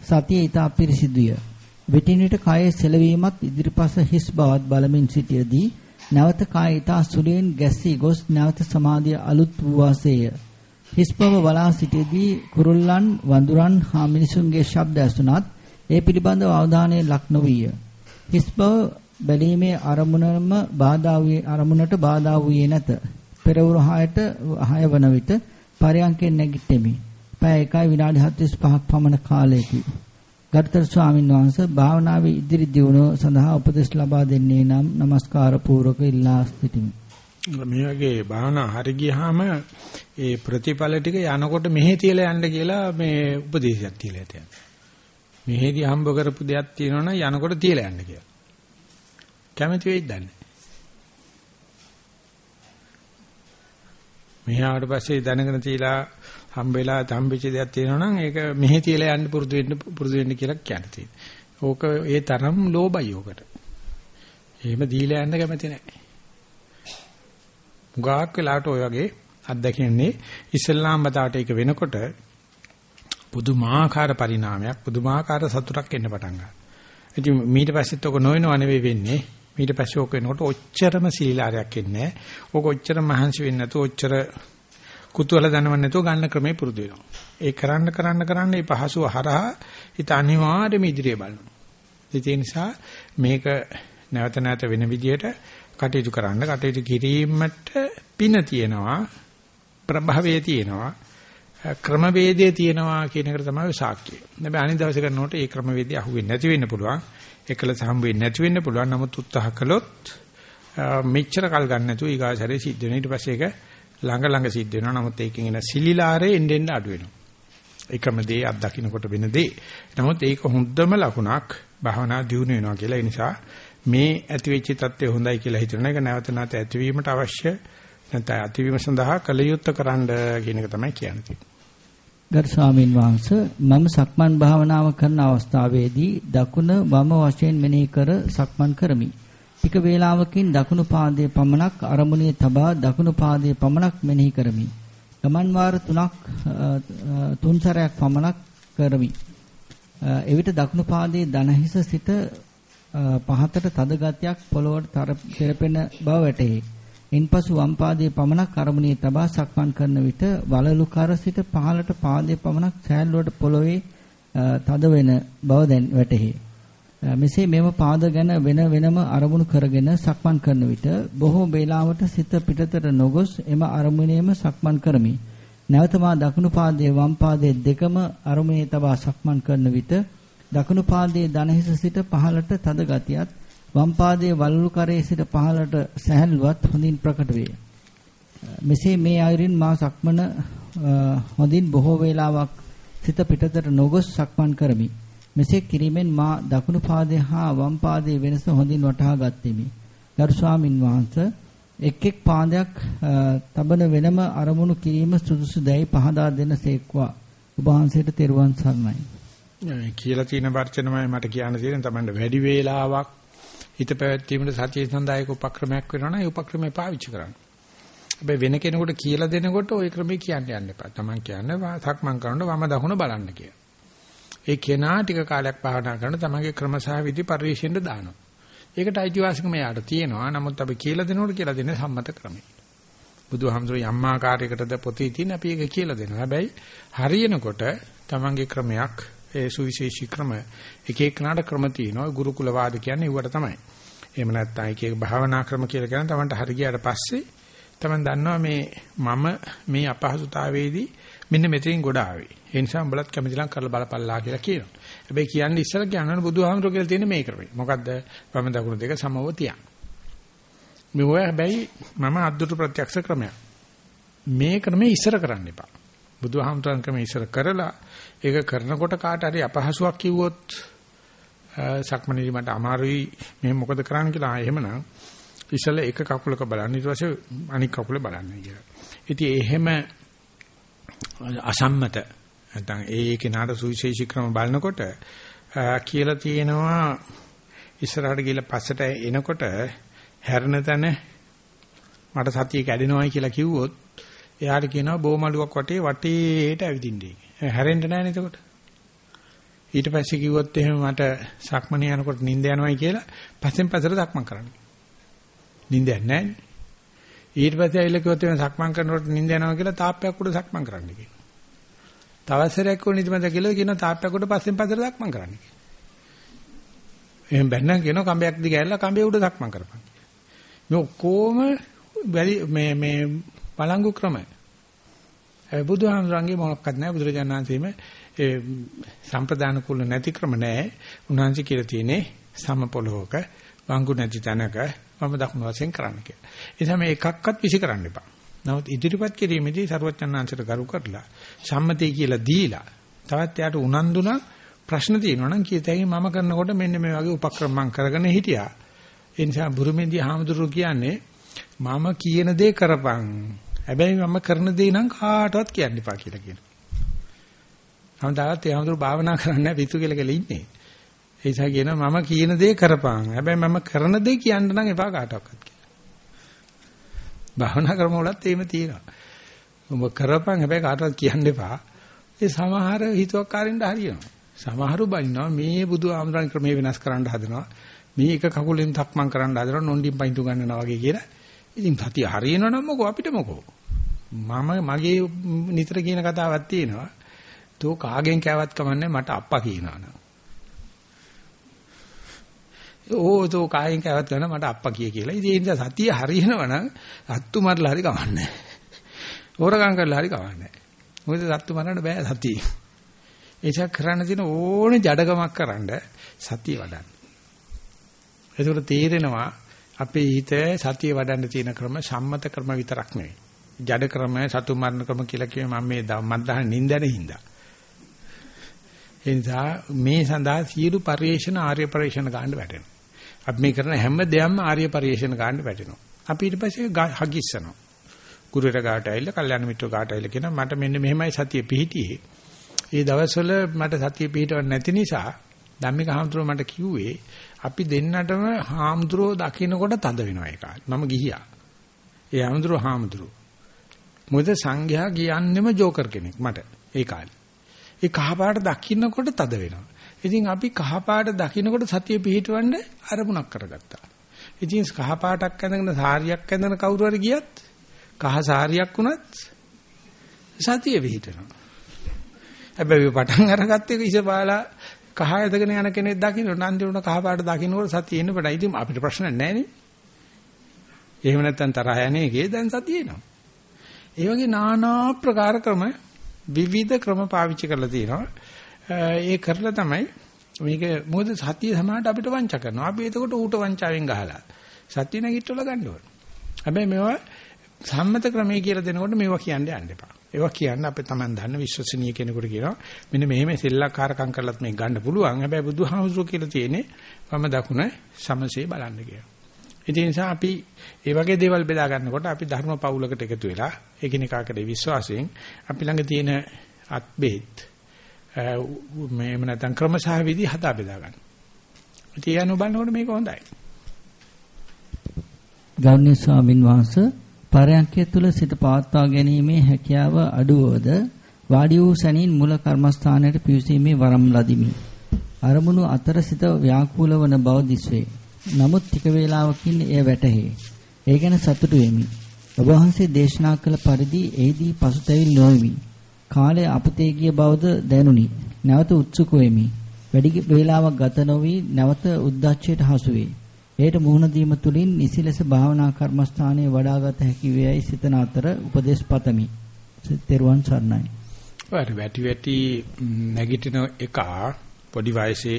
සතිය ඊට අපිරිසිදුය. විටින් විට කයේ සෙලවීමත් ඉදිරිපස හිස් බවත් බලමින් සිටියේදී නැවත කය ඊට සුලෙන් ගැස්සී ගොස් නැවත සමාධිය අලුත් වූ වාසේය. හිස් බව බලා සිටියේදී කුරුල්ලන් වඳුරන් හා මිනිසුන්ගේ ශබ්ද ඇසුණත් ඒ පිළිබඳව අවධානය ලක් නොවිය. හිස් බව බැලීමේ අරමුණම බාධා වූයේ අරමුණට බාධා වූයේ නැත. පෙරවරු 6ට 6 වන විට පරයන්කෙන් නැගිටෙමි. පැය 1යි විනාඩි 45ක් පමණ කාලයකි. ගරුතර ස්වාමීන් වහන්සේ භාවනාවේ ඉදිරි දියුණුව සඳහා උපදෙස් ලබා දෙන්නේ නම් নমස්කාර පූර්වක ඉල්ලා සිටිමි. මේ වගේ භාවනා හරි ගියාම ඒ ප්‍රතිඵල ටික යනකොට මෙහෙ තියලා යන්න කියලා මේ උපදේශයක් තියලා තියෙනවා. මෙහෙදි හම්බ කරපු දෙයක් තියෙනවනම් යනකොට තියලා යන්න කියලා. කැමති වෙයිද දන්නේ. මෙහාට පස්සේ දැනගෙන තියලා හම්බෙලා තම්බෙච්ච දෙයක් තියෙනවා නම් ඒක මෙහෙ තියලා යන්න පුරුදු වෙන්න පුරුදු වෙන්න කියලා කියන්නේ. ඕක ඒ තරම් ලෝභයි ඕකට. එහෙම දීලා යන්න කැමති නැහැ. මුගාක් වෙලාවට ඔය වගේ අත්දැකෙන්නේ ඉස්ලාම් බතාවට ඒක වෙනකොට පුදුමාකාර පරිණාමයක් පුදුමාකාර සතුටක් එන්න පටන් ගන්නවා. ඉතින් ඊට පස්සෙත් ඔක නොවෙනව නෙවෙයි වෙන්නේ. ඊට පස්සේ ඔක වෙනකොට ඔච්චරම සීලාරයක් එන්නේ නැහැ. ඔක ඔච්චර මහන්සි වෙන්නේ නැතුව ඔච්චර කුතුහල දනවන්නේ නැතුව ගන්න ක්‍රමේ පුරුදු වෙනවා. ඒ කරන්න කරන්න කරන්න මේ පහසුව හරහා හිත අනිවාර්යයෙන්ම ඉදිරිය බලනවා. ඒ නිසා මේක නැවත නැවත වෙන විදිහට කටයුතු කරන්න කටයුතු කිරීමට පින තියෙනවා ප්‍රභවයේ තියෙනවා ක්‍රමවේදයේ තියෙනවා කියන එකට තමයි සාක්ෂිය. හැබැයි අනිත් දවසේ කරනකොට ඒ ක්‍රමවේදය අහුවෙන්නේ නැති වෙන්න පුළුවන්. එකලස හම් වෙන්නේ නැති වෙන්න පුළුවන්. නමුත් උත්සාහ කළොත් මෙච්චර කල් ගන්න නැතුව ඊගාසරේ සිද්ධ වෙනවා. ඊට පස්සේ ඒක ළඟ ළඟ සිද්ධ වෙනවා. නමුත් ඒකෙන් එන සිලිලාරේ එන්න එන්න අඩු වෙනවා. එකම දේ අත්දකින්නකොට වෙන දේ. නමුත් ඒක හොඳම ලකුණක් භාවනා දියුණු වෙනවා කියලා. ඒ නිසා මේ ඇතිවෙච්ච தත්ත්වය හොඳයි කියලා හිතන එක නැවත නැවත ඇතිවීමට අවශ්‍ය නැත්නම් ඇතිවීම සඳහා කලයුත්ත කරන්න කියන එක තමයි කියන්නේ. ගරු ස්වාමීන් වහන්සේ මම සක්මන් භාවනාව කරන අවස්ථාවේදී දකුණ වම වශයෙන් මෙනෙහි කර සක්මන් කරමි. ටික වේලාවකින් දකුණු පාදයේ පමණක් අරමුණේ තබා දකුණු පාදයේ පමණක් මෙනෙහි කරමි. ගමන් වාර 3ක් තුන් සැරයක් පමණක් කරමි. එවිට දකුණු පාදයේ දණහිස සිට පහතට තද ගතියක් පොළොවට තෙරපෙන බව වැටහි. ඉන්පසු වම් පාදයේ පමණක් අරමුණේ තබා සක්මන් කරන විට වලලු කර සිට පහළට පාදයේ පමණක් සෑල්ලුවට පොළොවේ තද වෙන බව දැන් වැටහි. මෙසේ මෙම පාද ගැන වෙන වෙනම අරමුණු කරගෙන සක්මන් කරන විට බොහෝ වේලාවට සිත පිටතට නොගොස් එම අරමුණේම සක්මන් කරමි. නැවත මා දකුණු පාදයේ වම් පාදයේ දෙකම අරමුණේ තබා සක්මන් කරන විට දකුණු පාදයේ දණහිස සිට පහළට තද ගතියත් වම් පාදයේ වලලු කරේ සිට පහළට සැහැල්ලුවත් හොඳින් ප්‍රකට වේ. මෙසේ මේ අයුරින් මා සක්මන හොඳින් බොහෝ වේලාවක් සිත පිටතට නොගොස් සක්මන් කරමි. මෙසේ කිරීමෙන් මා දකුණු පාදයේ හා වම් පාදයේ වෙනස හොඳින් වටහා ගත්ෙමි. ගරු ස්වාමින් වහන්සේ එක් එක් පාදයක් තබන වෙනම අරමුණු කිරීම සුදුසු දැයි පහදා දෙන සේක්වා. ඔබ වහන්සේට තෙරුවන් සරණයි. කියලා තියෙන වචනමයි මට කියන්න තියෙන තමයි වැඩි වේලාවක් හිත පැවැත්වීමට සතිය සඳහායක උපක්‍රමයක් වෙනවා නම් ඒ උපක්‍රමය පාවිච්චි කරන්න. හැබැයි වෙන කෙනෙකුට කියලා දෙනකොට ওই ක්‍රමේ කියන්න යන්න එපා. Taman කියන්නේ සක්මන් කරනකොට වම දකුණ බලන්න කියලා. ඒ කෙනා ටික කාලයක් භාවනා කරන තමන්ගේ ක්‍රමසහ විදි පරිශෙන්ද දානවා. ඒකට අයිතිවාසිකම යාට තියෙනවා. නමුත් අපි කියලා දෙනකොට කියලා දෙන්නේ සම්මත ක්‍රමයි. බුදුහාමුදුරුවෝ යම් ආකාරයකටද පොතේ තියෙන අපි ඒක කියලා දෙනවා. හැබැයි හරියනකොට තමන්ගේ ක්‍රමයක් ඒ සුවිශේෂී ක්‍රම එක එකනට ක්‍රම තියෙනවා. ගුරුකුල වාද කියන්නේ ඌවට තමයි. එහෙම නැත්නම් එක එක භාවනා ක්‍රම කියලා කියන තමන්ට හරි ගියාට පස්සේ තමන් දන්නවා මේ මම මේ අපහසුතාවයේදී මෙන්න මෙතනින් ගොඩ ආවේ. ඒ නිසා උඹලත් කැමතිලම් කරලා බලපල්ලා කියලා කියනවා. හැබැයි කියන්නේ ඉස්සර කියනවනේ බුදුහාමුදුරුවෝ කියලා තියෙන මේ ක්‍රමය. මොකද්ද? වම දකුණු දෙක සමව තියන්. මේ ඔය හැබැයි මම අද්දුට ප්‍රත්‍යක්ෂ ක්‍රමයක්. මේ ක්‍රමය ඉස්සර කරන්න එපා. බුදුහාමුදුරන් ක්‍රමය ඉස්සර කරලා ඒක කරනකොට කාට හරි අපහසුයක් කිව්වොත් සක්මණේදී මට අමාරුයි මේ මොකද කරන්න කියලා එහෙමනම් ඉස්සෙල්ලා එක කකුලක බලන්න ඊට පස්සේ අනිත් කකුල බලන්න කියලා. ඉතින් එහෙම අසම්මත නැත්නම් ඒ කෙනාට සුවිශේෂී ක්‍රම බලනකොට කියලා තියෙනවා ඉස්සරහට ගිහලා පස්සට එනකොට හැරෙන තැන මට සතිය කැඩෙනවායි කියලා කිව්වොත් එයාට කියනවා බෝමලුවක් වටේ වටේට ඇවිදින්නේ. හැරෙන්න නැහැ නේද එතකොට? ඊට පස්සේ කිව්වොත් එහෙම මට සක්මණ යනකොට නිින්ද යනවායි කියලා පස්සෙන් පස්සට සක්මන් කරන්න. නිින්දයක් නැහැ. ඊට පස්සේ ඇවිල්ලා කිව්වොත් එහෙම සක්මන් කරනකොට නිින්ද යනවා කියලා තාප්පයක් උඩ සක්මන් කරන්න කියනවා. තවසරයක් උඩ නිදිමත කියලා කියන තාප්පයක් උඩ පස්සෙන් පස්සට සක්මන් කරන්න කියනවා. එහෙම බැන්නම් කියනවා කඹයක් දිග ඇල්ලලා කඹේ උඩ සක්මන් කරපන්. මේ ඔක්කොම මේ මේ බලංගු ක්‍රමයි. ඒ බුදුහාමුදුරන්ගේ මොනක්වත් නැහැ බුදුරජාණන්සේම ඒ සම්ප්‍රදාන කුල නැති ක්‍රම නැහැ. උන්වහන්සේ කියලා තියෙන්නේ සම පොළොවක වංගු නැති තැනක මම දක්න වශයෙන් කරන්න කියලා. ඒ නිසා මේ එකක්වත් විසි කරන්න එපා. නමුත් ඉදිරිපත් කිරීමේදී ਸਰවඥාන්සේට ගරු කරලා සම්මතය කියලා දීලා තවත් යාට උනන්දුන ප්‍රශ්න තියෙනවා නම් කීතයි මම කරනකොට මෙන්න මේ වගේ උපක්‍රම මම කරගෙන හිටියා. ඒ නිසා බුරුමේදී හාමුදුරුවෝ කියන්නේ මම කියන දේ කරපන්. හැබැයි මම කරන දේ නම් කාටවත් කියන්න එපා කියලා කියනවා. හැමදාත් ඒ හාමුදුරුවෝ භාවනා කරන්නේ පිටු කියලා කියලා ඉන්නේ. ඒ නිසා කියනවා මම කියන දේ කරපන්. හැබැයි මම කරන දේ කියන්න නම් එපා කාටවත් කියලා. භාවනා ක්‍රම වලත් එහෙම තියෙනවා. ඔබ කරපන් හැබැයි කාටවත් කියන්න එපා. ඒ සමහර හිතුවක්කාරින්ද හරියනවා. සමහරු බනිනවා මේ බුදු ආමරණ ක්‍රමේ වෙනස් කරන්න හදනවා. මේ එක කකුලෙන් තක්මන් කරන්න හදනවා නොන්ඩින් පයින්තු ගන්නවා වගේ කියලා. ඉතින් සතිය හරියනවනම් මොකෝ අපිට මොකෝ. මම මගේ නිතර කියන කතාවක් තියෙනවා. තෝ කාගෙන් කෑවත් කමන්නේ මට අප්පා කියනවා නේද? ඕ තෝ කායෙන් කෑවත් කරන මට අප්පා කිය කියලා. ඉතින් ඒ නිසා සතිය හරියනවනම් අත්තු මරලා හරි කමන්නේ. හොරගම් කරලා හරි කමන්නේ. මොකද සත්තු මරන්න බෑ සතිය. ඒක කරන්න තියෙන ඕනේ ජඩකමක් කරන්න සතිය වඩන්න. ඒකට තේරෙනවා අපේ හිත සතිය වඩන්න තියෙන ක්‍රම සම්මත ක්‍රම විතරක් නෙවෙයි. ජඩ ක්‍රම සතු මරණ ක්‍රම කියලා කියේ මම මේ මද්දාහ නින්දන හින්දා. ඒ නිසා මේ සඳහා සියලු පරිේශන ආර්ය පරිේශන ගන්න වැටෙනවා. අපි මේ කරන හැම දෙයක්ම ආර්ය පරිේශන ගන්න වැටෙනවා. අපි ඊට පස්සේ හගිස්සනවා. ගුරුවරයා ගාට ඇවිල්ලා කල්යාණ මිත්‍රෝ ගාට ඇවිල්ලා කියනවා මට මෙන්න මෙහෙමයි සතිය පිහිටියේ. ඒ දවස්වල මට සතිය පිහිටවන්න නැති නිසා ධම්මික හාමුදුරුවෝ මට කිව්වේ අපි දෙන්නටම හාමුදුරුවෝ දකින්නකොට තද වෙනවා ඒ කාලේ. මම ගිහියා. ඒ හාමුදුරුවෝ හාමුදුරුවෝ. මොකද සංඝයා කියන්නෙම ජෝකර් කෙනෙක් මට ඒ කාලේ. ඒ කහපාට දකින්නකොට තද වෙනවා. ඉතින් අපි කහපාට දකින්නකොට සතිය පිහිටවන්න අරමුණක් කරගත්තා. ඉතින් කහපාටක් ඇඳගෙන සාරියක් ඇඳගෙන කවුරු හරි ගියත් කහ සාරියක් වුණත් සතිය පිහිටනවා. හැබැයි පටන් අරගත්තේ ඉසපාලා කහ ඇදගෙන යන කෙනෙක් දකින්න නන්දි උන කහ පාට දකින්නකොට සතිය එන්න බඩයි. ඉතින් අපිට ප්‍රශ්න නැහැ නේ. එහෙම නැත්නම් තරහ යන්නේ එකේ දැන් සතිය එනවා. ඒ වගේ নানা ප්‍රකාර ක්‍රම විවිධ ක්‍රම පාවිච්චි කරලා තියෙනවා. ඒ කරලා තමයි මේක මොකද සතිය සමානට අපිට වංච කරනවා. අපි එතකොට ඌට වංචාවෙන් ගහලා සතිය නැගිටවල ගන්න ඕන. හැබැයි මේවා සම්මත ක්‍රමයේ කියලා දෙනකොට මේවා කියන්න යන්න එපා. ඒවා කියන්න අපේ Taman දන්න විශ්වසනීය කෙනෙකුට කියනවා මෙන්න මෙහෙම සෙල්ලක්කාරකම් කරලත් මේ ගන්න පුළුවන්. හැබැයි බුදුහාමුදුරුවෝ කියලා තියෙන්නේ වම දකුණ සමසේ බලන්න කියලා. ඒ නිසා අපි මේ වගේ දේවල් බෙදා ගන්නකොට අපි ධර්ම පවුලකට එකතු වෙලා එකිනෙකාට විශ්වාසයෙන් අපි ළඟ තියෙන අත්බෙහෙත් මේව නැත්නම් ක්‍රමසහ විදි හදා බෙදා ගන්න. ඉතින් යන බලනකොට මේක හොඳයි. ගෞරවනීය ස්වාමින් වහන්සේ පරයන්කය තුල සිත පවත්වා ගැනීමේ හැකියාව අඩුවද වාඩි වූ සැනින් මුල කර්මස්ථානයට පිවිසීමේ වරම් ලදිමි. අරමුණු අතර සිත ව්‍යාකූල වන බව දිස්වේ. නමුත් ටික වේලාවකින් එය වැටහේ. ඒ ගැන සතුටු වෙමි. ඔබ වහන්සේ දේශනා කළ පරිදි එෙහිදී පසුතැවිලි නොවෙමි. කාලය අපතේ ගිය බවද දැනුනි. නැවත උත්සුක වෙමි. වැඩි වේලාවක් ගත නොවි නැවත උද්දච්චයට හසු වේ. එයට මුහුණ දීම තුළින් නිසිලස භාවනා කර්මස්ථානයේ වඩාගත හැකි වේයි සිතන අතර උපදේශ පතමි. තෙරුවන් සරණයි. වැටි වැටි වැටි නැගිටින එක පොඩි වයසේ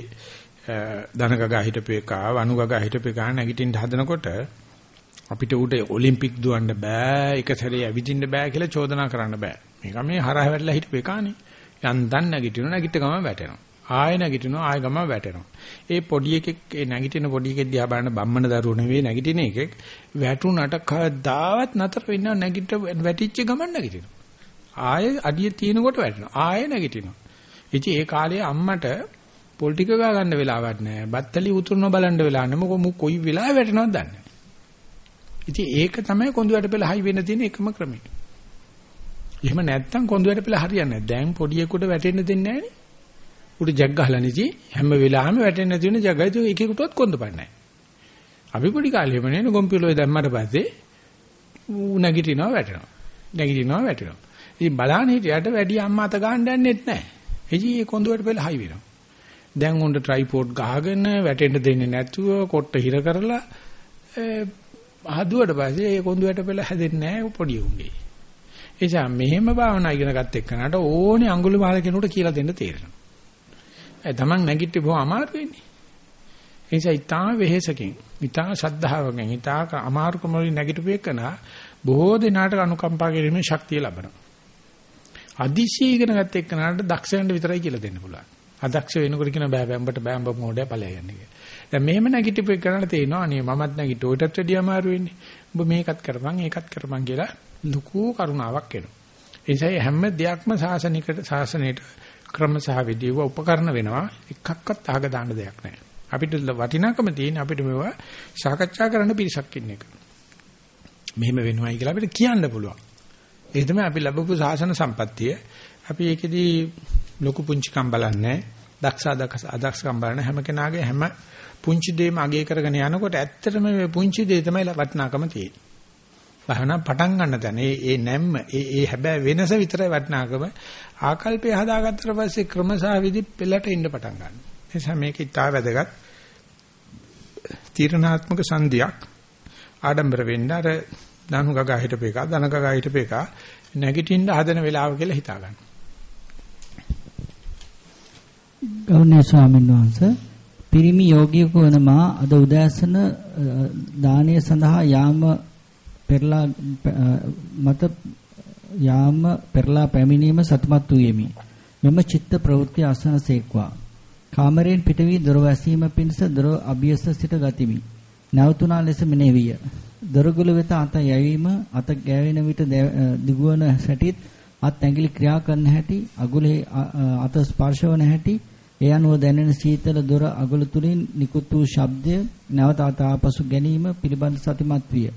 ධනගගා හිටපු එක වනුගගා හිටපු එක නැගිටින්න හදනකොට අපිට උඩ ඔලිම්පික් දුවන්න බෑ එක සැරේ ඇවිදින්න බෑ කියලා චෝදනා කරන්න බෑ. මේක මේ හරහ වැටලා හිටපු එකනේ. යන්තම් නැගිටින නැගිට ගමන් වැටෙනවා. ආය නැගිටිනවා ආය ගම වැටෙනවා. ඒ පොඩි එකෙක් ඒ නැගිටින පොඩි එකෙක් දිහා බලන බම්මන දරුවෝ නෙවෙයි නැගිටින එකෙක් වැටුණට කවදාවත් නතර වෙන්නේ නැගිට වැටිච්ච ගමන් නැගිටිනවා. ආය අඩිය තියෙනකොට වැටෙනවා. ආය නැගිටිනවා. ඉතින් ඒ කාලේ අම්මට පොල් ටික ගා ගන්න වෙලාවක් නැහැ. බත්තලි උතුරන බලන්න වෙලාවක් නැහැ. මොකෝ මු කොයි වෙලාවෙ වැටෙනවද දන්නේ නැහැ. ඉතින් ඒක තමයි කොඳුයට පෙළ හයි වෙන්න තියෙන එකම ක්‍රමය. එහෙම නැත්තම් කොඳුයට පෙළ හරියන්නේ නැහැ. දැන් පොඩියෙකුට වැටෙන්න දෙන්නේ නැහනේ. උඩ ජග් ගහලා නැති හැම වෙලාවෙම වැටෙන්නේ නැති වෙන ජගයි එකෙකුටවත් කොන්දපන්නේ නැහැ. අපි පොඩි කාලේ එහෙම නේ කොම්පියුටරේ දැම්මට පස්සේ ඌ නැගිටිනවා වැටෙනවා. නැගිටිනවා වැටෙනවා. ඉතින් බලන්න හිටියට වැඩි අම්මා අත ගන්න යන්නෙත් නැහැ. එජි ඒ කොන්දුවට පෙළ හයි වෙනවා. දැන් උන්ට ට්‍රයිපෝඩ් ගහගෙන වැටෙන්න දෙන්නේ නැතුව කොට්ට හිර කරලා හදුවට පස්සේ ඒ කොන්දුවට පෙළ හැදෙන්නේ නැහැ පොඩි උන්ගේ. එනිසා මෙහෙම භාවනා ඉගෙන ගත්ත එක්කනට ඕනේ අඟුලි මාල කෙනෙකුට කියලා දෙන්න තේරෙනවා. ඒ තමන් නැගිට්ටි බොහොම අමාරු වෙන්නේ. ඒ නිසා ඊටා වෙහෙසකින්, ඊටා ශද්ධාවකින්, ඊටා අමාරුකම වලින් නැගිටපු එකන බොහෝ දිනාට අනුකම්පා කිරීමේ ශක්තිය ලබනවා. අදිශී ඉගෙන ගත්ත එක්කනට දක්ෂයන්ට විතරයි කියලා දෙන්න පුළුවන්. අදක්ෂ වෙනකොට කියන බෑ බෑඹට බෑඹ මොඩේ ඵලය යන්නේ කියලා. දැන් මෙහෙම නැගිටිපු කරන්න තේනවා අනේ මමත් නැගිට ඔයටත් වැඩිය අමාරු වෙන්නේ. ඔබ මේකත් කරපන් ඒකත් කරපන් කියලා ලুকু කරුණාවක් එනවා. ඒ නිසා හැම දෙයක්ම සාසනිකට සාසනයට ක්‍රම සහ විදියව උපකරණ වෙනවා. එකක්වත් අහක දාන්න දෙයක් නැහැ. අපිට වටිනාකම තියෙන අපිට මේවා සාකච්ඡා කරන්න පිරිසක් ඉන්න එක. මෙහෙම වෙනවයි කියලා අපිට කියන්න පුළුවන්. ඒ තමයි අපි ලැබපු සාසන සම්පත්තිය. අපි ඒකෙදී ලොකු පුංචිකම් බලන්නේ දක්ෂ අදක්ෂ අදක්ෂකම් බලන හැම කෙනාගේ හැම පුංචි දෙයක්ම අගය කරගෙන යනකොට ඇත්තටම මේ පුංචි දේ තමයි වටිනාකම තියෙන්නේ. භවනා පටන් ගන්න තැන ඒ ඒ නැම්ම ඒ ඒ හැබැයි වෙනස විතරයි වටිනාකම ආකල්පය හදාගත්තට පස්සේ ක්‍රමසහ විදි පෙළට ඉන්න පටන් ගන්නවා. ඒ නිසා මේක ඉතා වැදගත් තීරණාත්මක සංදියක් ආඩම්බර වෙන්න අර දනු ගගා හිටපු එක දන ගගා හිටපු එක නැගිටින්න හදන වෙලාව කියලා හිතා ගන්න. ගෞරවනීය ස්වාමීන් වහන්සේ පිරිමි යෝගියෙකු වන මා අද උදෑසන දානීය සඳහා යාම පෙරලා මත යාම පෙරලා පැමිණීම සතුටුමත් වූයෙමි. මෙම චිත්ත ප්‍රවෘත්ති අසනසේක්වා. කාමරයෙන් පිට වී දොර වැසීම පිණිස දොර අභියස සිට ගතිමි. නැවතුණා ලෙස මෙනෙවිය. දොරගුල වෙත අත යැවීම අත ගෑවෙන විට දිගුවන සැටිත් අත් ඇඟිලි ක්‍රියා කරන හැටි අගුලේ අත ස්පර්ශ වන හැටි ඒ අනුව දැනෙන සීතල දොර අගුල තුලින් නිකුත් වූ ශබ්දය නැවත අත ආපසු ගැනීම පිළිබඳ සතිමත් විය.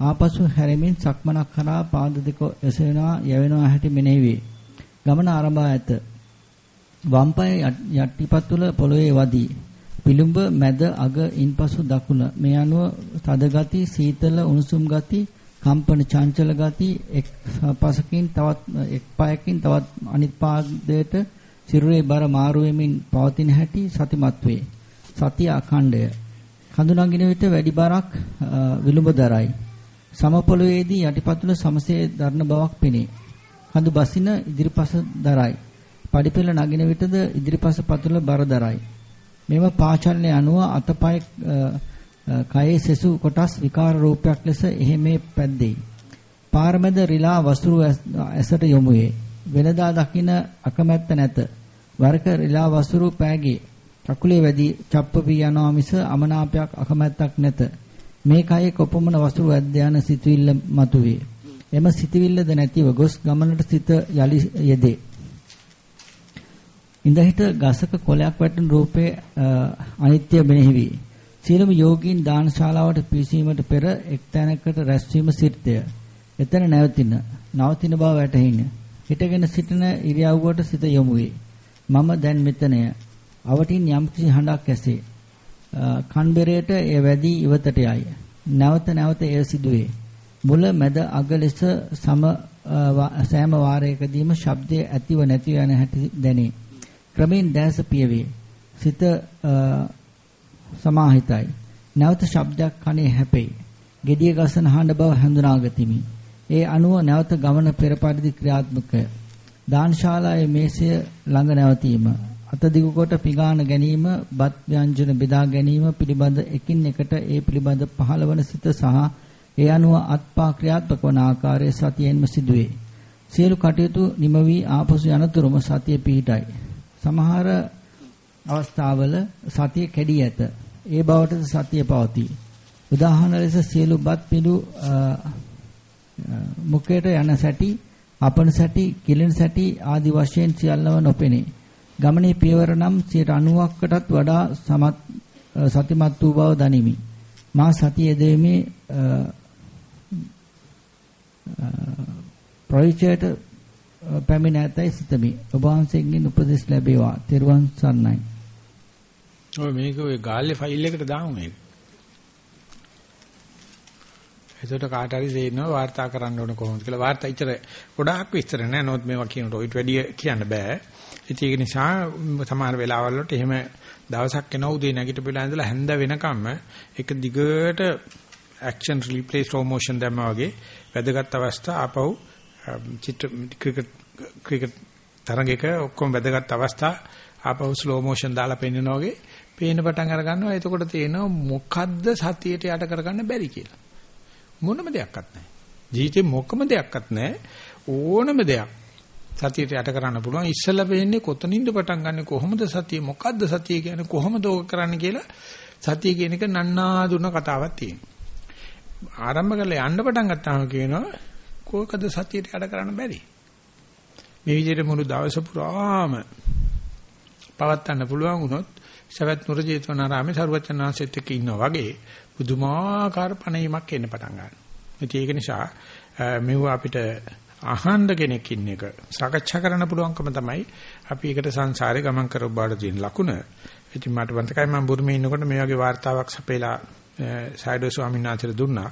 ආපසු හැරෙමින් සක්මනක් කරා පාද දෙක එසෙනවා යැවෙනවා හැටි මෙනෙහි වේ. ගමන ආරම්භ ඇත. වම් පාය යටිපතුල පොළවේ වදී. පිළුඹ මැද අග ඉන්පසු දකුණ මේ අනුව තද ගති සීතල උණුසුම් ගති කම්පන චංචල ගති එක් පසකින් තවත් එක් පායකින් තවත් අනිත් පාදයට සිරුරේ බර මාරු වෙමින් පවතින හැටි සතිමත් වේ. සතිය අඛණ්ඩය. කඳු නගින විට වැඩි බරක් විලුඹ දරයි. සමපොළවේදී යටිපතුල සමසේ දරන බවක් පෙනේ. කඳු බසින ඉදිරිපස දරයි. පඩිපෙළ නගින විටද ඉදිරිපස පතුල බර දරයි. මෙම පාචලනය අනුව අතපය කයේ සෙසු කොටස් විකාර රූපයක් ලෙස එහෙමේ පැද්දෙයි. පාරමෙද රිලා වස්තුරු ඇසට යොමු වේ. වෙනදා දකින අකමැත්ත නැත. වරක රිලා වසුරු පෑගේ කකුලේ වැඩි චප්ප පී යනවා මිස අමනාපයක් අකමැත්තක් නැත. මේ කයේ කොපමණ වසුරු ඇද්ද යන සිතුවිල්ල මතුවේ. එම සිතුවිල්ලද නැතිව ගොස් ගමනට සිත යලි යෙදේ. ඉඳහිට ගසක කොලයක් වැටෙන රූපේ අනිත්‍ය මෙනෙහි වී සියලුම යෝගීන් දානශාලාවට පිවිසීමට පෙර එක් තැනකට රැස්වීම සිටය. එතන නැවතින නවතින බව වැටහිණ. හිටගෙන සිටින ඉරියව්වට සිත යොමු වේ. මම දැන් මෙතනය. අවටින් යම්කිසි හඬක් ඇසේ. කන්බරේට එය වැඩි ඉවතට යයි. නැවත නැවත එය සිදුවේ. මුල මැද අග ලෙස සම සෑම වාරයකදීම ශබ්දයේ ඇතිව නැතිව යන හැටි දැනේ. ක්‍රමෙන් දැස පියවේ. සිත සමාහිතයි. නැවත ශබ්දයක් කනේ හැපෙයි. gediya ගසන හඬ බව හඳුනාගතිමි. ඒ අනුව නැවත ගමන පෙර පරිදි ක්‍රියාත්මකය. දානශාලාවේ මේසය ළඟ නැවතීම අත දිගු කොට පිගාන ගැනීම බත් ව්‍යංජන බෙදා ගැනීම පිළිබඳ එකින් එකට ඒ පිළිබඳ පහළවන සිත සහ ඒ අනුව අත්පා ක්‍රියාත්මක වන ආකාරය සතියෙන්ම සිදුවේ. සියලු කටයුතු නිම වී ආපසු යනතුරුම සතිය පිහිටයි. සමහර අවස්ථාවල සතිය කැඩී ඇත. ඒ බවට සතිය පවතී. උදාහරණ ලෙස සියලු බත් පිළු මුඛයට යන සැටි අපන සැටි, කිලෙන සැටි ආදි වශයෙන් සියල්ලම නොපෙනේ. ගමනේ පියවර නම් 90%කටත් වඩා සමත් සතිමත් වූ බව දනිමි. මා සතිය දෙමේ ප්‍රවිචයට පැමිණ ඇතයි සිතමි. ඔබ වහන්සේගෙන් උපදෙස් ලැබේවා. තෙරුවන් සරණයි. ඔය මේක ඔය ගාල්ලේ ෆයිල් එකට දාමු මේක. එතකොට කාට හරි තේරෙනවා වාර්තා කරන්න ඕන කොහොමද කියලා. වාර්තා ඉතර ගොඩාක් විස්තර නැහැ. නෝත් මේවා කියනකොට ඔයිට වැඩි කියන්න බෑ. ඉතින් ඒක නිසා සමහර වෙලාවල් වලට එහෙම දවසක් එනවා උදේ නැගිටපෙලා ඉඳලා හැන්ද වෙනකම්ම එක දිගට ඇක්ෂන් රිප්ලේ ස්ලෝ මොෂන් දැම්මා වගේ වැදගත් අවස්ථා ආපහු චිත්‍ර ක්‍රිකට් ක්‍රිකට් තරඟයක ඔක්කොම වැදගත් අවස්ථා ආපහු ස්ලෝ මොෂන් දාලා පෙන්නනවා වගේ පේන පටන් අර ගන්නවා. එතකොට තේනවා මොකද්ද සතියට යට කරගන්න බැරි කියලා. මොනම දෙයක්වත් නැහැ. ජීවිතේ මොකම දෙයක්වත් නැහැ. ඕනම දෙයක් සතියට යට කරන්න පුළුවන්. ඉස්සෙල්ලා වෙන්නේ කොතනින්ද පටන් ගන්නෙ කොහොමද සතිය මොකද්ද සතිය කියන්නේ කොහොමද ඕක කරන්න කියලා සතිය කියන එක නන්නා දුන්න කතාවක් තියෙනවා. ආරම්භ කරලා යන්න පටන් ගත්තාම කියනවා කොහකද සතියට යට කරන්න බැරි. මේ විදිහට මුළු දවස පුරාම පවත්වන්න පුළුවන් වුණොත් සවැත් නුර ජේතවනාරාමේ සරුවචනාංශෙත් එක්ක ඉන්නා වගේ පුදුමාකාර පණීමක් එන්න පටන් ගන්නවා. ඉතින් ඒක නිසා මෙව අපිට අහන්න කෙනෙක් ඉන්න එක සාකච්ඡා කරන්න පුළුවන්කම තමයි අපි ඒකට සංසාරේ ගමන් කරව බාට තියෙන ලකුණ. ඉතින් මට වන්දකයි මම බුරුමේ ඉන්නකොට මේ වගේ වார்த்தාවක් සපේලා සයිඩෝ ස්වාමීන් වහන්සේට දුන්නා.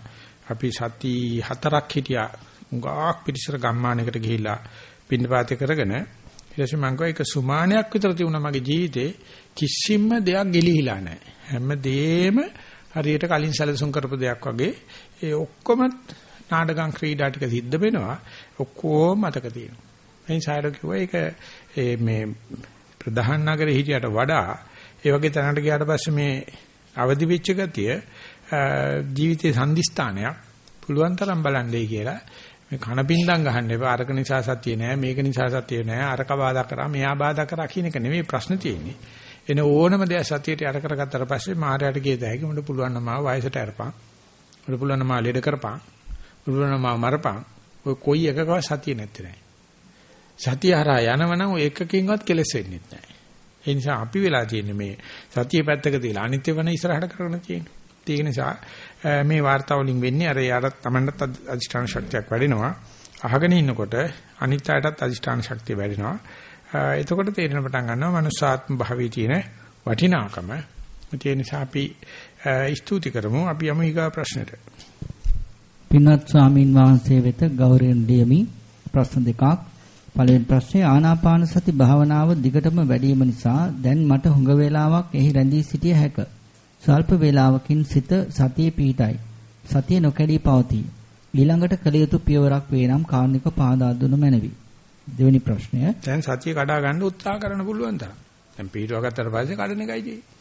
අපි සති හතරක් හිටියා. උගාක් පිටිසර ගම්මානයකට ගිහිල්ලා පින්නපාතය කරගෙන ඊට පස්සේ මම කිව්වා ඒක සුමානයක් විතර තිබුණා මගේ ජීවිතේ කිසිම දෙයක් ගෙලිහිලා නැහැ. හැම දෙෙම හරියට කලින් සැලසුම් කරපු දෙයක් වගේ ඒ ඔක්කොම නාටකම් ක්‍රීඩා ටික සිද්ධ වෙනවා. ඔක්කොම මතක තියෙනවා. එයින් සායර කිව්වා ඒක මේ ප්‍රධාන නගරේ හිටියට වඩා ඒ වගේ තැනකට ගියාට පස්සේ මේ අවදි වෙච්ච ගතිය ජීවිතේ සම්දිස්ථානයක් පුළුවන් තරම් බලන්නයි කියලා මේ කන පින්දම් ගහන්න එපා. අරක නිසා සතිය නෑ මේක නිසා සතිය නෑ. අරක බාධා කරා මෙයා බාධා කරා කියන එක නෙමෙයි ප්‍රශ්න තියෙන්නේ. එන ඕනම දේ සතියට යට කරගත්තට පස්සේ මායයට ගිය දැයි මොකට පුළුවන් නම් ආව වයසට අරපන්. මොකට පුළුවන් නම් ආ ලෙඩ කරපන්. පුළුවන් නම් ආ මරපන්. ඔය කොයි එකකවත් සතිය නැත්තේ නෑ. සතිය හරහා යනවනම් ඔය එකකින්වත් කෙලස් වෙන්නේ නැහැ. ඒ නිසා අපි වෙලා තියෙන්නේ මේ සතිය පැත්තක තියලා අනිත්‍ය වෙන ඉස්සරහට කරගෙන තියෙන්නේ. ඒක නිසා මේ වාර්තා වලින් වෙන්නේ අර යාට තමන්නත් අධිෂ්ඨාන ශක්තියක් වැඩෙනවා. අහගෙන ඉන්නකොට අනිත්‍යයටත් අධිෂ්ඨාන ශක්තිය වැඩෙනවා. එතකොට තේරෙන පටන් ගන්නවා මනුස්සාත්ම භාවයේ තියෙන වටිනාකම. ඒ නිසා අපි ස්තුති කරමු. අපි යමු ඊගා ප්‍රශ්නෙට. පින්වත් ස්වාමින් වහන්සේ වෙත ගෞරවයෙන් දෙමි ප්‍රශ්න දෙකක්. පළවෙනි ප්‍රශ්නේ ආනාපාන සති භාවනාව දිගටම වැඩිම නිසා දැන් මට හුඟ වේලාවක් එහි රැඳී සිටිය හැකිය. ස්වල්ප වේලාවකින් සිත සතියේ පිහිටයි. සතිය නොකැඩී පවතී. ඊළඟට කළ යුතු පියවරක් වේ නම් කාර්නික පාදා දුනු මැනවි. දෙවෙනි ප්‍රශ්නය. දැන් සතිය කඩා ගන්න උත්සාහ කරන්න පුළුවන් තරම්. දැන් පිටුව ගත්තට පස්සේ කඩන එකයි තියෙන්නේ.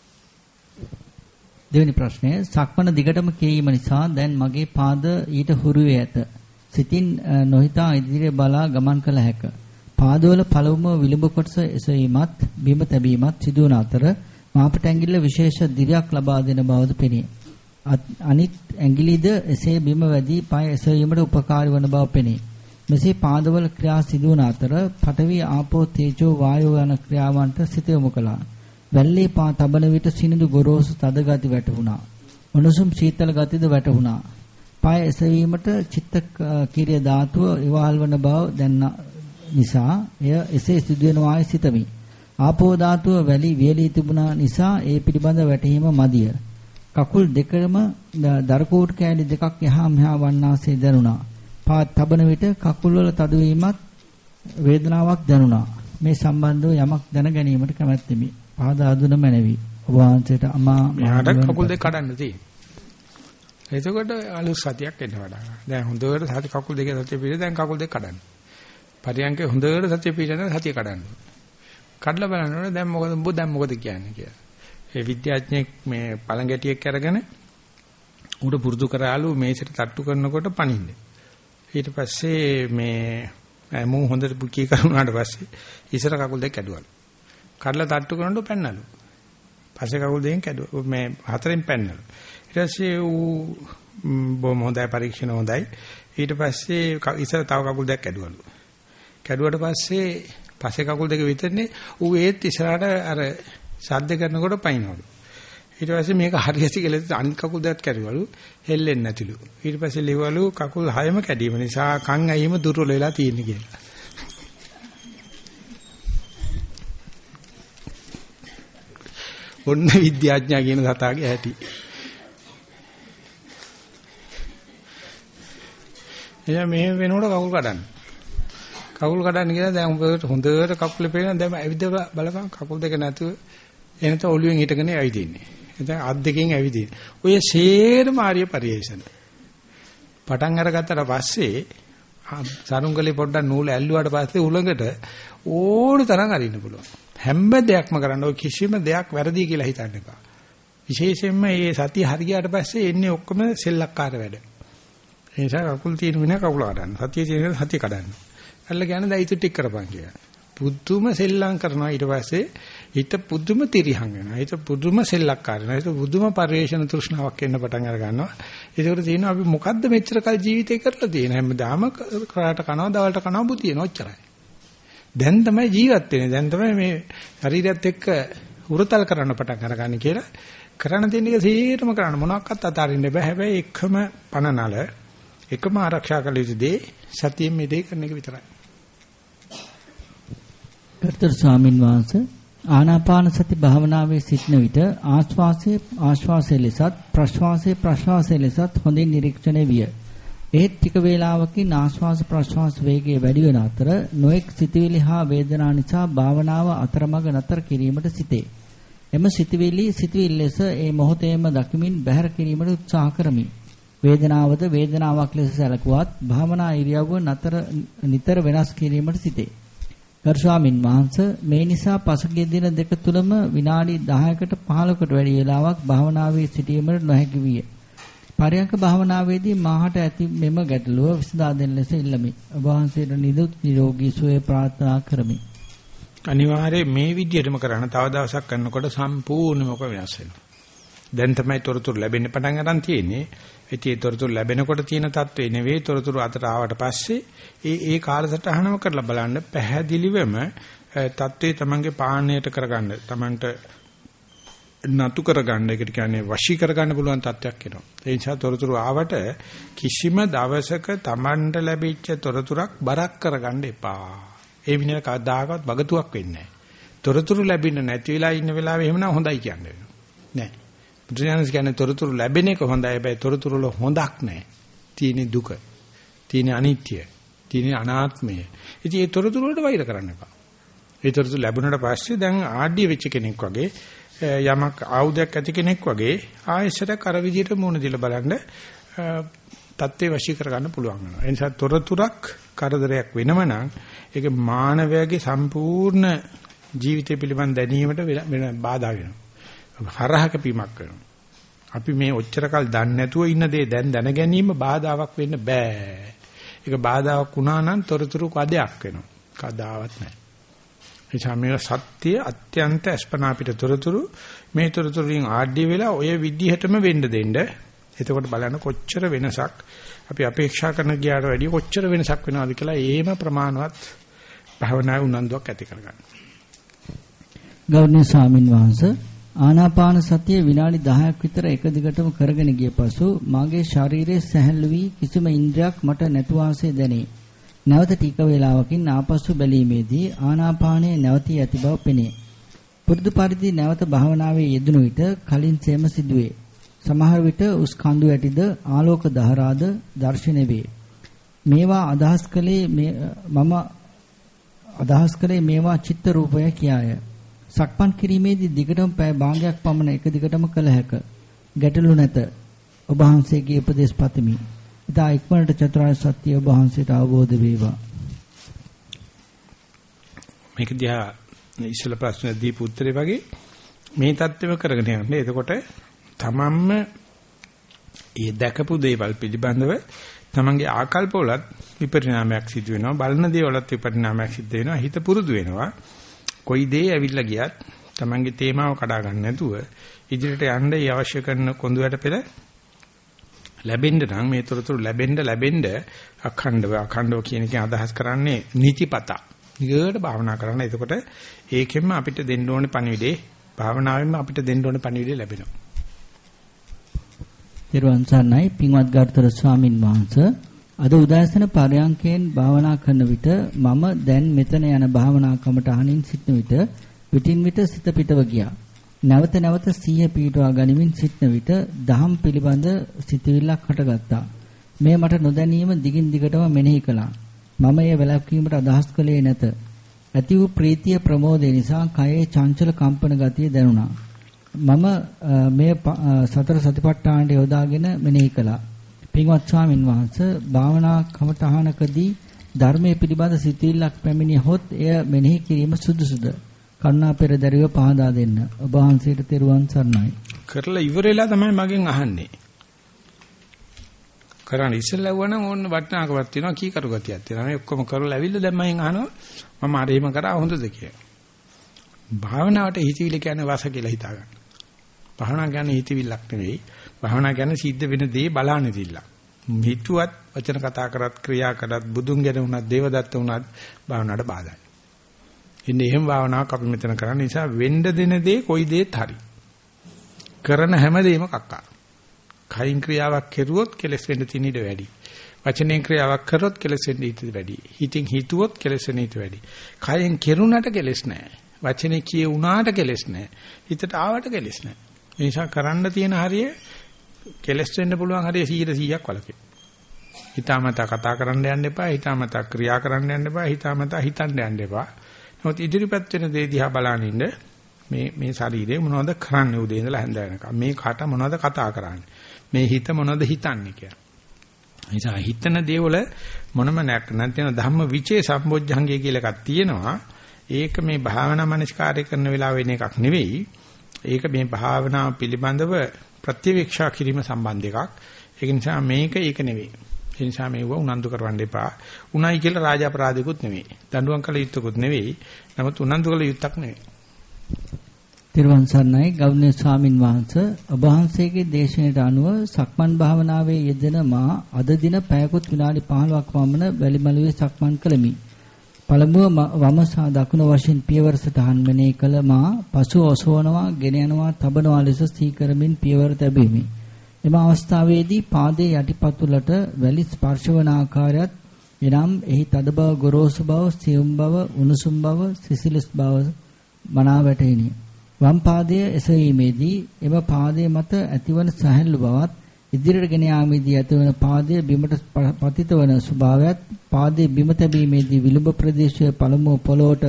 දෙවෙනි ප්‍රශ්නය. සක්මණ දිගටම කීම නිසා දැන් මගේ පාද ඊට හුරු ඇත. සිතින් නොහිතා ඉදිරිය බලා ගමන් කළ හැක. පාදවල පළමුව විලුඹ කොටස එසවීමත් බිම තැබීමත් සිදුවන අතර මාපට ඇඟිල්ල විශේෂ දිරයක් ලබා දෙන බවද පෙනේ. අනිත් ඇඟිලිද එසේ බිම වැදී පය එසවීමට උපකාරී වන බව පෙනේ. මෙසේ පාදවල ක්‍රියා සිදුවන අතර පඨවි ආපෝ තේජෝ වායෝ යන ක්‍රියාවන්ට සිත යොමු කළා. වැල්ලේ පා තබන විට සිනිඳු ගොරෝසු තද ගති වැටහුණා. උණුසුම් සීතල ගතිද වැටහුණා. පය එසවීමට චිත්ත කීරිය ධාතුව ඉවහල් වන බව දැන්න නිසා එය එසේ සිදුවෙනවායි සිතමි. ආපෝ ධාතුව වැලි වියලී තිබුණා නිසා ඒ පිළිබඳ වැටහීම මදිය. කකුල් දෙකම දරකෝට් කෑලි දෙකක් යහා මෙහා වන්නාසේ දැනුණා. පාත් තබන විට කකුල් වල තදවීමත් වේදනාවක් දැනුණා. මේ සම්බන්ධව යමක් දැන ගැනීමට කැමැත්තෙමි. පාද ආදුන මැනවි. ඔබ වහන්සේට අමා මෙහාට කකුල් දෙක කඩන්න තියෙන්නේ. එතකොට අලුත් සතියක් එන්න වඩා. දැන් හොඳට සති කකුල් දෙකේ සතිය පිළිද දැන් කකුල් දෙක කඩන්න. පරියන්කේ හොඳට සතිය පිළිද සතිය කඩන්න. කඩලා බලනකොට දැන් මොකද උඹ දැන් මොකද කියන්නේ කියලා. ඒ විද්‍යාඥයෙක් මේ පළඟැටියෙක් අරගෙන උඩ පුරුදු කරාලු මේසෙට තට්ටු කරනකොට පණින්නේ. ඊට පස්සේ මේ මූ හොඳට පුකී කරුණාට පස්සේ ඉස්සර කකුල් දෙක කැඩුවලු. කඩලා තට්ටු කරනකොට පැන්නලු. පස්සේ කකුල් දෙකෙන් කැඩුවා. මේ හතරෙන් පැන්නලු. ඊට පස්සේ ඌ බොහොම හොඳයි පරීක්ෂණ හොඳයි. ඊට පස්සේ ඉස්සර තව කකුල් දෙක කැඩුවලු. කැඩුවට පස්සේ පස්සේ කකුල් දෙක විතරනේ ඌ ඒත් ඉස්සරහට අර සද්ද කරනකොට පයින්නවලු. ඊට පස්සේ මේක හරියට කියලා අනිත් කකුල් දෙකත් කැඩුවලු හෙල්ලෙන්නේ නැතිලු. ඊට පස්සේ ලිවලු කකුල් හයම කැඩීම නිසා කන් ඇහිම දුර්වල වෙලා තියෙන්නේ කියලා. ඔන්න විද්‍යාඥයා කියන සතාගේ ඇති. එයා මෙහෙම වෙනකොට කකුල් කඩන්න. කකුල් කඩන්න කියලා දැන් උඹට හොඳට කකුලේ පේන දැන් ඇවිද බලපන් කකුල් දෙක නැතුව එනත ඔළුවෙන් හිටගෙන ඇවිදින්නේ. එතන අත් දෙකෙන් ඇවිදින. ඔය සේරම ආර්ය පරිේශන. පටන් අරගත්තට පස්සේ සරුංගලේ පොඩ්ඩක් නූල ඇල්ලුවාට පස්සේ උලඟට ඕන තරම් අරින්න පුළුවන්. හැම දෙයක්ම කරන්න ඔය කිසිම දෙයක් වැරදි කියලා හිතන්න එපා. විශේෂයෙන්ම මේ සතිය හරියට පස්සේ එන්නේ ඔක්කොම සෙල්ලක්කාර වැඩ. ඒ නිසා කකුල් තියෙන වින කකුල කඩන්න. සතිය තියෙන සතිය කඩන්න. අල්ල කියන්නේ දැන් ඊට ටික කරපන් කියලා. පුදුම සෙල්ලම් කරනවා ඊට පස්සේ හිත පුදුම තිරිහන් වෙනවා. හිත පුදුම සෙල්ලක්කාර වෙනවා. හිත පුදුම පරිේශන තෘෂ්ණාවක් එන්න පටන් අර ගන්නවා. ඒකට තියෙනවා අපි මොකද්ද මෙච්චර කල් ජීවිතේ කරලා තියෙන හැමදාම කරාට කනවා දවල්ට කනවා බුතියන ඔච්චරයි. දැන් තමයි ජීවත් වෙන්නේ. දැන් තමයි මේ ශරීරයත් එක්ක උරතල් කරන්න පටන් අරගන්නේ කියලා කරන්න තියෙන එක සීරම කරන්න මොනවාක්වත් අතාරින්න බෑ. හැබැයි එකම පනනල එකම ආරක්ෂා කළ යුතු දේ සතියෙන් මේ දේ කරන එක විතරයි. කර්තෘ ස්වාමින් වහන්සේ ආනාපාන සති භාවනාවේ සිටින විට ආශ්වාසයේ ආශ්වාසයේ ලෙසත් ප්‍රශ්වාසයේ ප්‍රශ්වාසයේ ලෙසත් හොඳින් නිරීක්ෂණය විය. ඒත් ටික වේලාවකින් ආශ්වාස ප්‍රශ්වාස වේගය වැඩි වෙන අතර නොඑක් සිතවිලි හා වේදනා නිසා භාවනාව අතරමඟ නතර කිරීමට සිටේ. එම සිතවිලි සිතවිලි ලෙස ඒ මොහොතේම දකිමින් බැහැර කිරීමට උත්සාහ කරමි. වේදනාවද වේදනාවක් ලෙස සැලකුවත් භාවනා ඉරියව්ව නතර නිතර වෙනස් කිරීමට සිටේ. ගරු ස්වාමින් වහන්සේ මේ නිසා පසුගිය දින දෙක තුලම විනාඩි 10කට 15කට වැඩි වේලාවක් භාවනාවේ සිටීමට නොහැකි විය. පරයන්ක භාවනාවේදී මාහට ඇති මෙම ගැටලුව විසඳා දෙන ලෙස ඉල්ලමි. ඔබ වහන්සේට නිදුක් නිරෝගී සුවය ප්‍රාර්ථනා කරමි. අනිවාර්යයෙන් මේ විදිහටම කරන තව දවසක් කරනකොට සම්පූර්ණයෙන්ම වෙනස් වෙනවා. දැන් තමයි තොරතුරු ලැබෙන්න පටන් ගන්න තියෙන්නේ. ඒ තොරතුරු ලැබෙනකොට තියෙන තත්ත්වේ නෙවෙයි තොරතුරු අතට ආවට පස්සේ ඒ ඒ කාලසටහනම කරලා බලන්න පැහැදිලිවම තත්ත්වේ තමන්ගේ පාණයට කරගන්න. තමන්ට නතු කරගන්න ඒකට කියන්නේ වශී කරගන්න පුළුවන් තත්ත්වයක් එනවා. ඒ නිසා තොරතුරු ආවට කිසිම දවසක Tamanට ලැබිච්ච තොරතුරක් බරක් කරගන්න එපා. ඒ විදිහට කවදාකවත් වගතුවක් වෙන්නේ නැහැ. තොරතුරු ලැබෙන්නේ නැති වෙලා ඉන්න වෙලාවේ එහෙමනම් හොඳයි කියන්නේ නෑ. බුදුරජාණන් කියන්නේ තොරතුරු ලැබෙන එක හොඳයි. හැබැයි තොරතුරු වල හොඳක් නැහැ. තියෙන දුක. තියෙන අනිත්‍ය. තියෙන අනාත්මය. ඉතින් ඒ තොරතුරු වලට වෛර කරන්න එපා. ඒ තොරතුරු ලැබුණාට පස්සේ දැන් ආඩ්‍ය වෙච්ච කෙනෙක් වගේ යමක් ආයුධයක් ඇති කෙනෙක් වගේ ආයෙසට කර විදියට මුණ දිලා බලන්න தත්ත්වේ වශී කරගන්න පුළුවන් වෙනවා. ඒ නිසා තොරතුරක් කරදරයක් වෙනම නම් ඒක මානවයාගේ සම්පූර්ණ ජීවිතය පිළිබඳ දැනීමට වෙන බාධා වෙනවා. හරහක පීමක් වෙනවා. අපි මේ ඔච්චර කල් දන්නේ නැතුව ඉන්න දේ දැන් දැන ගැනීම බාධාවක් වෙන්න බෑ. ඒක බාධාවක් වුණා නම් තොරතුරු කඩයක් වෙනවා. කදාවත් නැහැ. ඒ සමයේ සත්‍ය අත්‍යන්ත අස්පනා පිට තොරතුරු මේ තොරතුරුෙන් ආඩ්‍ය වෙලා ඔය විදිහටම වෙන්න දෙන්න. එතකොට බලන්න කොච්චර වෙනසක් අපි අපේක්ෂා කරන ගියාට වැඩිය කොච්චර වෙනසක් වෙනවද කියලා ඒම ප්‍රමාණවත් භවනාවේ උනන්දුවක් ඇති කරගන්න. ගෞරවනීය ස්වාමින් වහන්සේ ආනාපාන සතිය විනාඩි 10ක් විතර එක දිගටම කරගෙන ගිය පසු මාගේ ශරීරයේ සැහැල්ලු වී කිසිම ඉන්ද්‍රියක් මට නැතු වාසේ දැනේ. නැවත ටික වේලාවකින් ආපසු බැලීමේදී ආනාපානය නැවතී ඇති බව පෙනේ. පුරුදු පරිදි නැවත භාවනාවේ යෙදුණු විට කලින් සේම සිදුවේ. සමහර විට උස් කඳු ඇටිද ආලෝක දහරාද දැర్శණය වේ. මේවා අදහස් කළේ මම අදහස් කළේ මේවා චිත්ත රූපය කියාය. සක්මන් කිරීමේදී දිගටම පැය භාගයක් පමණ එක දිගටම කළ හැක. ගැටලු නැත. ඔබ වහන්සේගේ උපදේශ පතමි. ඉතා ඉක්මනට චතුරාර්ය සත්‍ය ඔබ වහන්සේට අවබෝධ වේවා. මේක දිහා ඉස්සල ප්‍රශ්න දීපු උත්තරේ වගේ මේ தත්ත්වෙම කරගෙන යන්න. එතකොට තමන්ම ඒ දැකපු දේවල් පිළිබඳව තමන්ගේ ආකල්පවලත් විපරිණාමයක් සිදු වෙනවා. බලන දේවලත් විපරිණාමයක් සිද්ධ වෙනවා. හිත පුරුදු වෙනවා. කොයි දේ ඇවිල්ලා ගියත් Tamange තේමාව කඩා ගන්න නැතුව ඉදිරියට යන්න ඒ අවශ්‍ය කරන කොඳුයට පෙර ලැබෙන්න නම් මේ තොරතුරු ලැබෙන්න ලැබෙන්න අඛණ්ඩව අඛණ්ඩව කියන එකෙන් අදහස් කරන්නේ නිතිපත. ඊගොඩ භාවනා කරන්න. එතකොට ඒකෙන්ම අපිට දෙන්න ඕනේ පණිවිඩේ භාවනාවෙන්ම අපිට දෙන්න ඕනේ පණිවිඩේ ලැබෙනවා. ත්‍රිවන් සර්ණයි පින්වත් ගාතර ස්වාමින් වහන්සේ අද උදෑසන පරයන්කයෙන් භාවනා කරන විට මම දැන් මෙතන යන භාවනා කමටහනින් සිටන විට පිටින් විට සිත පිටව ගියා. නැවත නැවත සීය පීටවා ගනිමින් සිටන විට දහම් පිළිබඳ සිතවිල්ලක් හටගත්තා. මේ මට නොදැනීම දිගින් දිගටම මෙනෙහි කළා. මම එය වැළැක්වීමට අදහස් කළේ නැත. ඇති වූ ප්‍රීතිය ප්‍රමෝදය නිසා කයේ චංචල කම්පන ගතිය දැනුණා. මම මේ සතර සතිපට්ඨානට යොදාගෙන මෙනෙහි කළා. පින්වත් ස්වාමින් වහන්සේ භාවනා කමඨහනකදී ධර්මයේ පිළිබඳ සිතිවිල්ලක් පැමිණියහොත් එය මෙනෙහි කිරීම සුදුසුද? කරුණා පෙරදරිව පහදා දෙන්න. ඔබ වහන්සේට තෙරුවන් සරණයි. කරලා ඉවරලා තමයි මගෙන් අහන්නේ. කරන්න ඉස්සෙල්ලා වුණා නම් ඕන්න වටිනාකමක් තියෙනවා කී කරු ගතියක් තියෙනවා. මේ ඔක්කොම කරලා ඇවිල්ලා දැන් මම අහනවා මම අර එහෙම කරා හොඳද කියලා. භාවනාවට හිතවිලි කියන්නේ වාස කියලා හිතා ගන්න. භාවනා කියන්නේ හිතවිල්ලක් නෙවෙයි. භාවනා කියන්නේ සිද්ධ වෙන දේ බලන්නේ තිල්ලක්. හිතුවත් වචන කතා කරත් ක්‍රියා කරත් බුදුන් ගැන වුණත් දේවදත්ත වුණත් භාවනාවට බාධායි. ඉන්නේ එහෙම භාවනාවක් අපි මෙතන කරන්න නිසා වෙන්න දෙන දේ කොයි දේත් හරි. කරන හැම දෙයක්ම කක්කා. කයින් ක්‍රියාවක් කෙරුවොත් කෙලස් වෙන්න තියෙන ඉඩ වැඩි. වචනෙන් ක්‍රියාවක් කරොත් කෙලස් වෙන්න ඉඩ වැඩි. හිතින් හිතුවොත් කෙලස් වෙන්න ඉඩ වැඩි. කයෙන් කෙරුණට කෙලස් නැහැ. වචනේ කියුණාට කෙලස් නැහැ. හිතට ආවට කෙලස් නැහැ. ඒ නිසා කරන්න තියෙන හරිය කෙලස් වෙන්න පුළුවන් හරිය 100%ක් වලකින්. හිතාමතා කතා කරන්න යන්න එපා. හිතාමතා ක්‍රියා කරන්න යන්න එපා. හිතාමතා හිතන්න යන්න එපා. නමුත් ඉදිරිපත් වෙන දේ දිහා බලන ඉන්න මේ මේ ශරීරය මොනවද කරන්නේ උදේ ඉඳලා හැන්ද වෙනකම්. මේ කට මොනවද කතා කරන්නේ. මේ හිත මොනවද හිතන්නේ කියලා. නිසා හිතන දේවල මොනම නැත්නම් ධම්ම විචේ සම්බොජ්ජංගය කියලා එකක් තියෙනවා. ඒක මේ භාවනා මනස්කාරය කරන වෙලාව වෙන එකක් නෙවෙයි. ඒක මේ භාවනාව පිළිබඳව ප්‍රතිවීක්ෂා කිරීම සම්බන්ධ එකක්. ඒක නිසා මේක ඒක නෙවෙයි. ඒ නිසා මේව උනන්දු කරවන්න එපා. උණයි කියලා රාජ අපරාධිකුත් නෙවෙයි. දඬුවම් කළ යුත්තකුත් නෙවෙයි. නමුත් උනන්දු කළ යුත්තක් නෙවෙයි. තිරුවන් සරණයි ගෞරවනීය ස්වාමින් වහන්සේ ඔබ වහන්සේගේ දේශනාවට අනුව සක්මන් භාවනාවේ යෙදෙන මා අද දින පැයකුත් විනාඩි 15ක් පමණ වැලිමලුවේ සක්මන් කළෙමි. පළමුව වම සහ දකුණ වශයෙන් පියවර සටහන් මෙනෙහි කළ මා පසු ඔසවනවා, ගෙන යනවා, තබනවා ලෙස සීකරමින් පියවර තැබෙමි. එම අවස්ථාවේදී පාදයේ යටිපතුලට වැලි ස්පර්ශ වන ආකාරයත් එනම් එහි තද බව, ගොරෝසු බව, සියුම් බව, උණුසුම් බව, සිසිලස් බව මනා වැටහිනි. වම් පාදයේ එසවීමේදී එම පාදයේ මත ඇතිවන සැහැල්ලු බවත් ඉදිරියට ගෙන යාමේදී ඇතිවන පාදයේ බිමට පතිත වන ස්වභාවයත් පාදයේ බිම තැබීමේදී විලුඹ ප්‍රදේශයේ පළමුව පොළොවට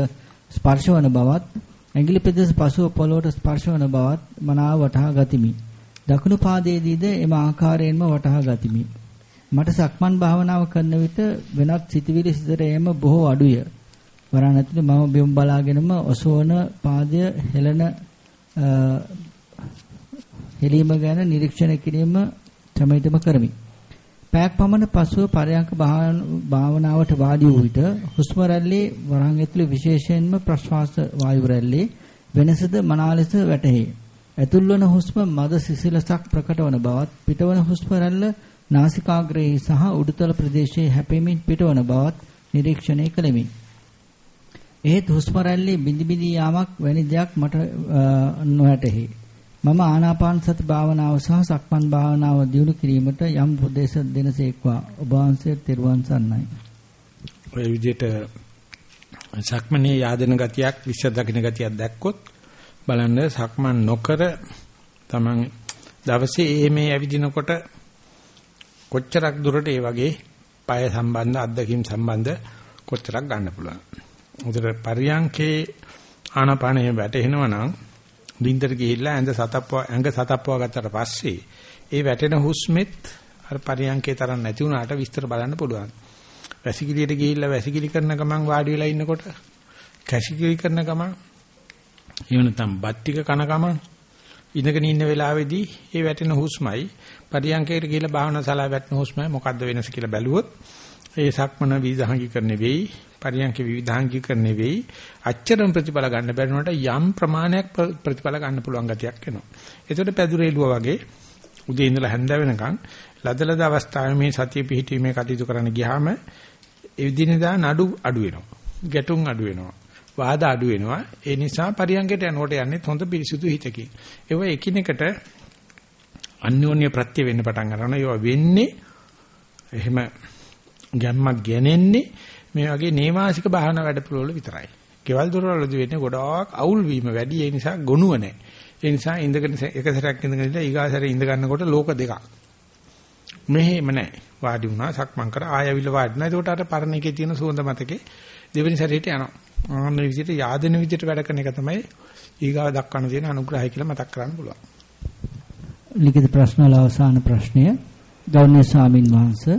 ස්පර්ශ වන බවත් ඇඟිලි ප්‍රදේශ පසුව පොළොවට ස්පර්ශ වන බවත් මනාව වටහා ගතිමි. දකුණු පාදයේදීද එම ආකාරයෙන්ම වටහා ගතිමි. මට සක්මන් භාවනාව කරන විට වෙනත් සිතවිලි සිතට එම බොහෝ අඩුය. වරණ ඇතුලේ මම බිම් බලාගෙනම ඔසවන පාදය හෙලන හෙලීම ගැන නිරීක්ෂණය කිරීම ක්‍රමයටම කරමි. පැයක් පමණ පසුව පරයන්ක භාවනාවට වාඩි වූ විට හුස්ම රැල්ලේ වරහන් ඇතුලේ විශේෂයෙන්ම ප්‍රශ්වාස වායු රැල්ලේ වෙනසද මනා ලෙස වැටහේ. ඇතුල්වන හුස්ම මද සිසිලසක් ප්‍රකට වන බවත් පිටවන හුස්ම රැල්ල නාසිකාග්‍රයේ සහ උඩුතල ප්‍රදේශයේ හැපෙමින් පිටවන බවත් නිරීක්ෂණය කළෙමි. එහෙත් හුස්ම රැල්ලේ බිඳි බිඳි යාමක් වැනි දෙයක් මට නොඇතෙහි. මම ආනාපාන සති භාවනාව සහ සක්මන් භාවනාව දියුණු කිරීමට යම් උපදේශ දෙනසේක්වා ඔබ වහන්සේ තෙරුවන් සරණයි. ඔය විදිහට සක්මනේ yaadena ගතියක් විශ්ව දකින්න ගතියක් දැක්කොත් බලන්න සක්මන් නොකර තමන් දවසේ මේ ඇවිදිනකොට කොච්චරක් දුරට ඒ වගේ পায় සම්බන්ධ අත්දැකීම් සම්බන්ධ කොච්චරක් ගන්න පුළුවන්. උදේට පරියන්කේ ආනාපානෙ වැටෙනවා නම් බින්දර ගිහිල්ලා ඇඟ සතප්පුවා ඇඟ සතප්පුවා ගත්තට පස්සේ ඒ වැටෙන හුස්මෙත් අර පරියන්කේ තරම් නැති වුණාට විස්තර බලන්න පුළුවන්. වැසිකිළියට ගිහිල්ලා වැසිකිලි කරන ගමන් වාඩි වෙලා ඉන්නකොට කැසිකිලි කරන ගමන් එහෙම නැත්නම් බත් ටික කන ගමන් ඉඳගෙන ඉන්න වෙලාවේදී ඒ වැටෙන හුස්මයි පරියන්කේට ගිහිල්ලා භාවනා ශාලාවේ වැටෙන හුස්මයි මොකද්ද වෙනස කියලා බැලුවොත් ඒ සක්මන විවිධාංගීකරණය වෙයි පරියන්ක විවිධාංගීකරණය වෙයි අච්චරම ප්‍රතිඵල ගන්න බැරිනොට යම් ප්‍රමාණයක් ප්‍රතිඵල ගන්න පුළුවන් ගතියක් එනවා. ඒකට පැදුරේලුවා වගේ උදේ ඉඳලා හැන්ද වෙනකන් ලදලද අවස්ථාවේ මේ සතිය පිහිටීමේ කටයුතු කරන්න ගියාම එදිනෙදා නඩු අඩු වෙනවා. ගැටුම් අඩු වෙනවා. වාද අඩු වෙනවා. ඒ නිසා පරියන්කට යනකොට යන්නේ හොඳ පිරිසුදු හිතකින්. ඒව එකිනෙකට අන්‍යෝන්‍ය ප්‍රත්‍ය වෙන්න පටන් ගන්නවා. ඒවා වෙන්නේ එහෙම ගැම්මක් ගැනෙන්නේ මේ වගේ නේවාසික භාවනා වැඩපිළිවෙල විතරයි. කෙවල් දොරවලදී වෙන්නේ ගොඩාක් අවුල් වීම වැඩි ඒ නිසා ගොනුව නැහැ. ඒ නිසා ඉඳගෙන එක සැරයක් ඉඳගෙන ඉඳලා ඊගාසරේ ඉඳ ගන්නකොට ලෝක දෙකක්. මෙහෙම නැහැ. වාඩි වුණා සක්මන් කර ආයවිල වාඩි නැහැ. ඒකට අර පරණ එකේ තියෙන සුවඳ මතකේ දෙවෙනි සැරේට යනවා. ආන්න විදිහට yaadෙන විදිහට වැඩ කරන එක තමයි ඊගාව දක්වන්න තියෙන අනුග්‍රහය කියලා මතක් කරන්න පුළුවන්. ලිඛිත ප්‍රශ්න වල අවසාන ප්‍රශ්නය ගෞරවනීය ස්වාමින් වහන්සේ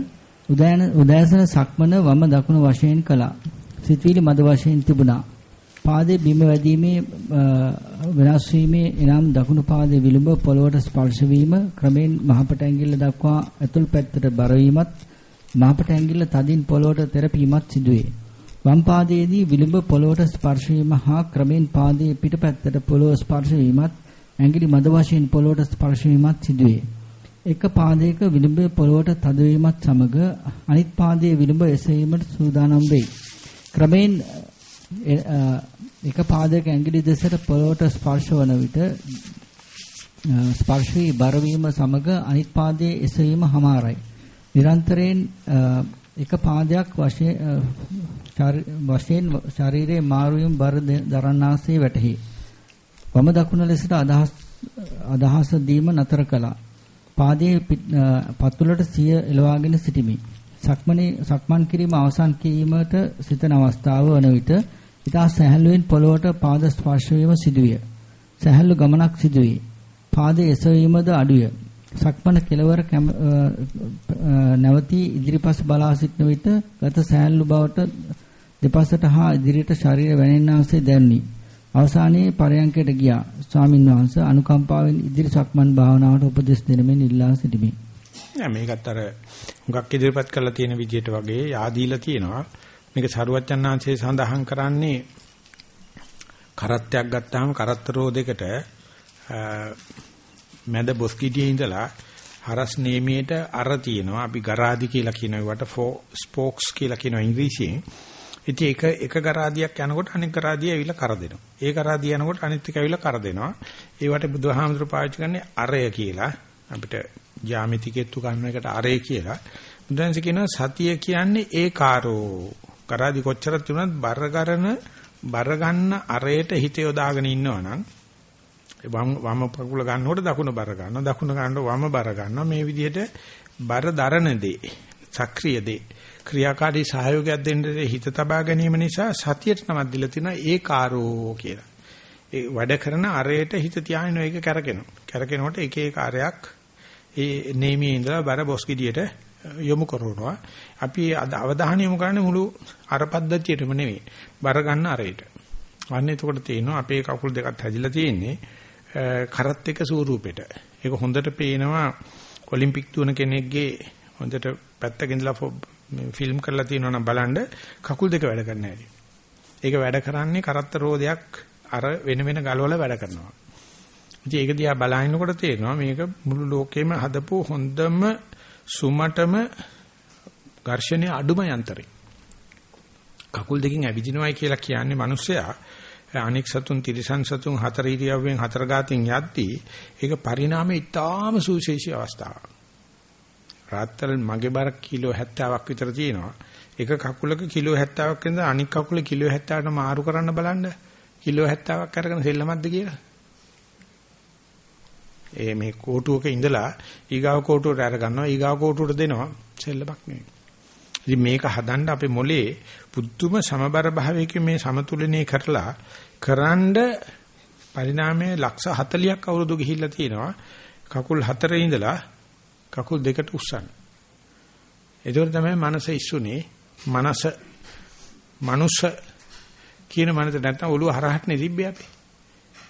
උදෑන උදෑසන සක්මන වම දකුණු වශයෙන් කළා. සිතවිලි මද වශයෙන් තිබුණා. පාදයේ බිම වැදීමේ වෙනස් වීමේ එනම් දකුණු පාදයේ විලුඹ පොළවට ස්පර්ශ වීම ක්‍රමෙන් මහපට ඇඟිල්ල දක්වා ඇතුල් පැත්තට බර වීමත් මහපට ඇඟිල්ල තදින් පොළවට තෙරපීමත් සිදුවේ. වම් පාදයේදී විලුඹ පොළවට ස්පර්ශ වීම හා ක්‍රමෙන් පාදයේ පිටපැත්තට පොළව ස්පර්ශ වීමත් ඇඟිලි මද වශයෙන් පොළවට ස්පර්ශ වීමත් සිදුවේ. එක පාදයක විලුඹ පොළවට තද වීමත් සමග අනිත් පාදයේ විලුඹ එසවීමට සූදානම් වෙයි. ක්‍රමෙන් එක පාදයක ඇඟිලි දෙසට පොළවට ස්පර්ශ වන විට ස්පර්ශ වී බර වීම සමග අනිත් පාදයේ එසවීම හමාරයි. නිරන්තරයෙන් එක පාදයක් වශයෙන් වශයෙන් ශරීරයේ මාරුවීම් බර දරන්නාසේ වැටහි. වම දකුණ ලෙසට අදහස් අදහස දීම නතර කළා. පාදයේ පතුලට සිය එලවාගෙන සිටිමි. සක්මනේ සක්මන් කිරීම අවසන් කිරීමට සිතන අවස්ථාව වන විට ඉතා සැහැල්ලුවෙන් පොළොවට පාද ස්පර්ශ වීම සිදුවිය. සැහැල්ලු ගමනක් සිදුවේ. පාදයේ එසවීමද අඩුය. සක්මන කෙලවර නැවතී ඉදිරිපස බලා සිටන විට ගත සෑල්ලු බවට දෙපසට හා ඉදිරියට ශරීර වැනෙන්නාසේ දැනුනි. අවසානයේ පරයන්කයට ගියා. ස්වාමින් වහන්සේ අනුකම්පාවෙන් ඉදිරි සක්මන් භාවනාවට උපදෙස් දෙනමින් ඉල්ලා සිටිමි. නෑ මේකත් අර හුඟක් ඉදිරිපත් කරලා තියෙන විදිහට වගේ yaadීලා තියෙනවා. මේක සරුවච්චන්හන්සේ සඳහන් කරන්නේ කරත්තයක් ගත්තාම කරත්ත රෝදයකට මැද බොස්කිටියේ ඉඳලා හරස් නේමියට අර තියෙනවා. අපි ගරාදි කියලා කියන ඒවට ෆෝ ස්පෝක්ස් කියලා කියන ඉංග්‍රීසියෙන්. ඉතින් එක එක ගරාදියක් යනකොට අනෙක් ගරාදිය ඇවිල්ලා කර දෙනවා. ඒ ගරාදිය යනකොට අනිත් එක ඇවිල්ලා කර දෙනවා. ඒවට බුදුහාමුදුරු පාවිච්චි කරන්නේ අරය කියලා. අපිට ජ්‍යාමිතිකෙත්තු ගන්න එකට අරය කියලා. බුදුන්සේ කියනවා සතිය කියන්නේ ඒකාරෝ. ගරාදි කොච්චර තිබුණත් බර කරන බර ගන්න අරයට හිත යොදාගෙන ඉන්නවනම් වම් වම පකුල ගන්නකොට දකුණ බර ගන්නවා දකුණ ගන්නකොට වම බර ගන්නවා මේ විදිහට බර දරන දේ සක්‍රීය දේ ක්‍රියාකාරී සහයෝගයක් දෙන්න හිත තබා ගැනීම නිසා සතියට නමක් දීලා තිනවා ඒකාරෝ කියලා. ඒ වැඩ කරන අරයට හිත තියාගෙන ඒක කරකිනවා. කරකිනකොට එක එක කාර්යයක් ඒ නේමියේ ඉඳලා බර බොස් ගිඩියට යොමු කරනවා. අපි අවධානය යොමු කරන්නේ මුළු අර පද්ධතියටම නෙවෙයි. බර ගන්න අරයට. අන්න එතකොට තේනවා අපේ කකුල් දෙකත් හැදිලා තියෙන්නේ කරත් එක ස්වරූපෙට. ඒක හොඳට පේනවා ඔලිම්පික් දුවන කෙනෙක්ගේ හොඳට පැත්තක ඉඳලා ෆිල්ම් කරලා තියෙනවා නම් බලන්න කකුල් දෙක වැඩ කරන්න හැටි. ඒක වැඩ කරන්නේ කරත්ත රෝදයක් අර වෙන වෙන ගලවල වැඩ කරනවා. ඉතින් ඒක දිහා බලනකොට තේරෙනවා මේක මුළු ලෝකෙම හදපු හොඳම සුමටම ඝර්ෂණයේ අඩුම යන්ත්‍රය. කකුල් දෙකෙන් ඇවිදිනවයි කියලා කියන්නේ මිනිස්සයා අනෙක් සතුන් තිරිසන් සතුන් හතර ඉරියව්වෙන් හතර ගාතින් යද්දී ඒක පරිණාමයේ ඉතාම සුවිශේෂී අවස්ථාවක්. රාත්තල් මගේ බර කිලෝ 70ක් විතර තියෙනවා. එක කකුලක කිලෝ 70ක් ඉඳන් අනික් කකුල කිලෝ 70ට මාරු කරන්න බලන්න. කිලෝ 70ක් අරගෙන සෙල්ලමක්ද කියලා. ඒ මේ කෝටුවක ඉඳලා ඊගාව කෝටුවට අර ගන්නවා ඊගාව කෝටුවට දෙනවා සෙල්ලමක් නෙවෙයි. ඉතින් මේක හදන්න අපේ මොලේ පුදුම සමබර භාවයකින් මේ සමතුලනය කරලා කරන්ඩ පරිණාමයේ ලක්ෂ 40ක් අවුරුදු ගිහිල්ලා තියෙනවා කකුල් හතරේ ඉඳලා කකුල් දෙකට උස්සන්න. ඒකෝර තමයි මනස ඉස්සුනේ මනස මනුෂ කියන මනස නැත්තම් ඔළුව හරහට නෙදිබ්බේ අපි.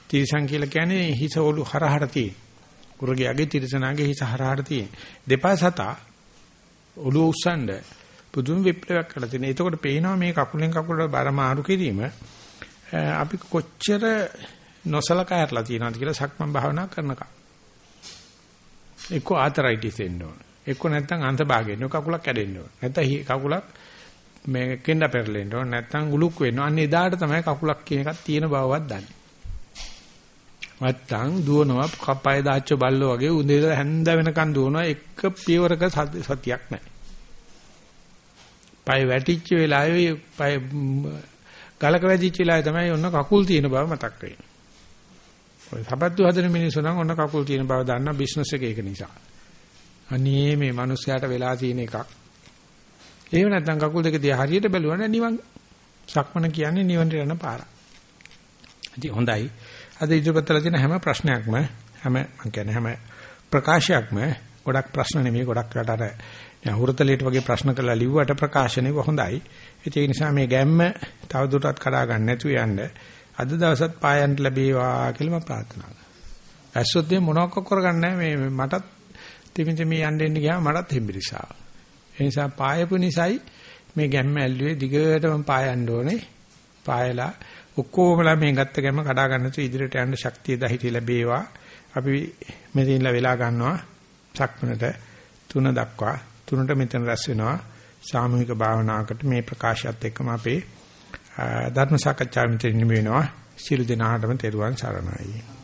තිරසං කියලා කියන්නේ හිස ඔළුව හරහට තියෙන. කුරගයාගේ තිරසනාගේ හිස හරහට තියෙන. දෙපා සතා ඔළුව උස්සන්නේ පුදුම විප්ලවයක් කරලා තියෙනවා. එතකොට පේනවා මේ කකුලෙන් කකුලට බර මාරු කිරීම අපි කොච්චර නොසලකා හැරලා තියෙනවද කියලා සක්මන් භාවනා කරනකම්. එක්ක ආතරයිටිස් එන්න ඕන. එක්ක නැත්නම් අන්තභාගයෙන් කකුලක් කැඩෙන්න ඕන. නැත්නම් කකුලක් මේ කෙන්ඩ පෙරලෙන්න ඕන. නැත්නම් උලුක් වෙන්න. අන්න එදාට තමයි කකුලක් කියන එකක් තියෙන බවවත් දන්නේ. නැත්තම් දුවනවා කපය දාච්ච බල්ලෝ වගේ උදේ හැන්ද වෙනකන් දුවනවා එක පියවරක සතියක් නැහැ. පය වැටිච්ච වෙලාවේ පය ගලක වැදිච්ච වෙලාවේ තමයි ඔන්න කකුල් තියෙන බව මතක් වෙන්නේ. ඔය සබද්දු හදන මිනිස්සු නම් ඔන්න කකුල් තියෙන බව දන්න බිස්නස් එක ඒක නිසා. අනේ මේ මිනිස්යාට වෙලා තියෙන එකක්. ඒව නැත්තම් කකුල් දෙක දිහා හරියට බැලුවම නිවන් සක්මන කියන්නේ නිවන්ට යන පාර. ඉතින් හොඳයි. අද ඉදිරිපත්ලා තියෙන හැම ප්‍රශ්නයක්ම හැම මම කියන්නේ හැම ප්‍රකාශයක්ම ගොඩක් ප්‍රශ්න නෙමෙයි ගොඩක් රට අර දැන් හුරතලයට වගේ ප්‍රශ්න කරලා ලිව්වට ප්‍රකාශනෙ හොඳයි. ඒ නිසා මේ ගැම්ම තවදුරටත් කඩා ගන්න නැතුව යන්න අද දවසත් පායන්ට ලැබේවා කියලා මම ප්‍රාර්ථනා කරනවා. ඇස්සොත් මේ මොනවක් කරගන්නේ මේ මටත් තිමින්ද මේ යන්න එන්න ගියාම මටත් හෙම්බිරිසාව. ඒ නිසා පායපු නිසායි මේ ගැම්ම ඇල්ලුවේ දිගටම පායන්න ඕනේ. පායලා ඔක්කොමලා මේ ගත්ත ගැම්ම කඩා ගන්න තු ඉදිරියට යන්න ශක්තිය දහිතී ලැබේවා. අපි මෙතනලා වෙලා ගන්නවා සක්මනට තුන දක්වා තුනට මෙතන රැස් වෙනවා සාමූහික භාවනාවකට මේ ප්‍රකාශයත් එක්කම අපේ ධර්ම සාකච්ඡාව මෙතන නිම වෙනවා. සියලු දෙනාටම තෙරුවන් සරණයි.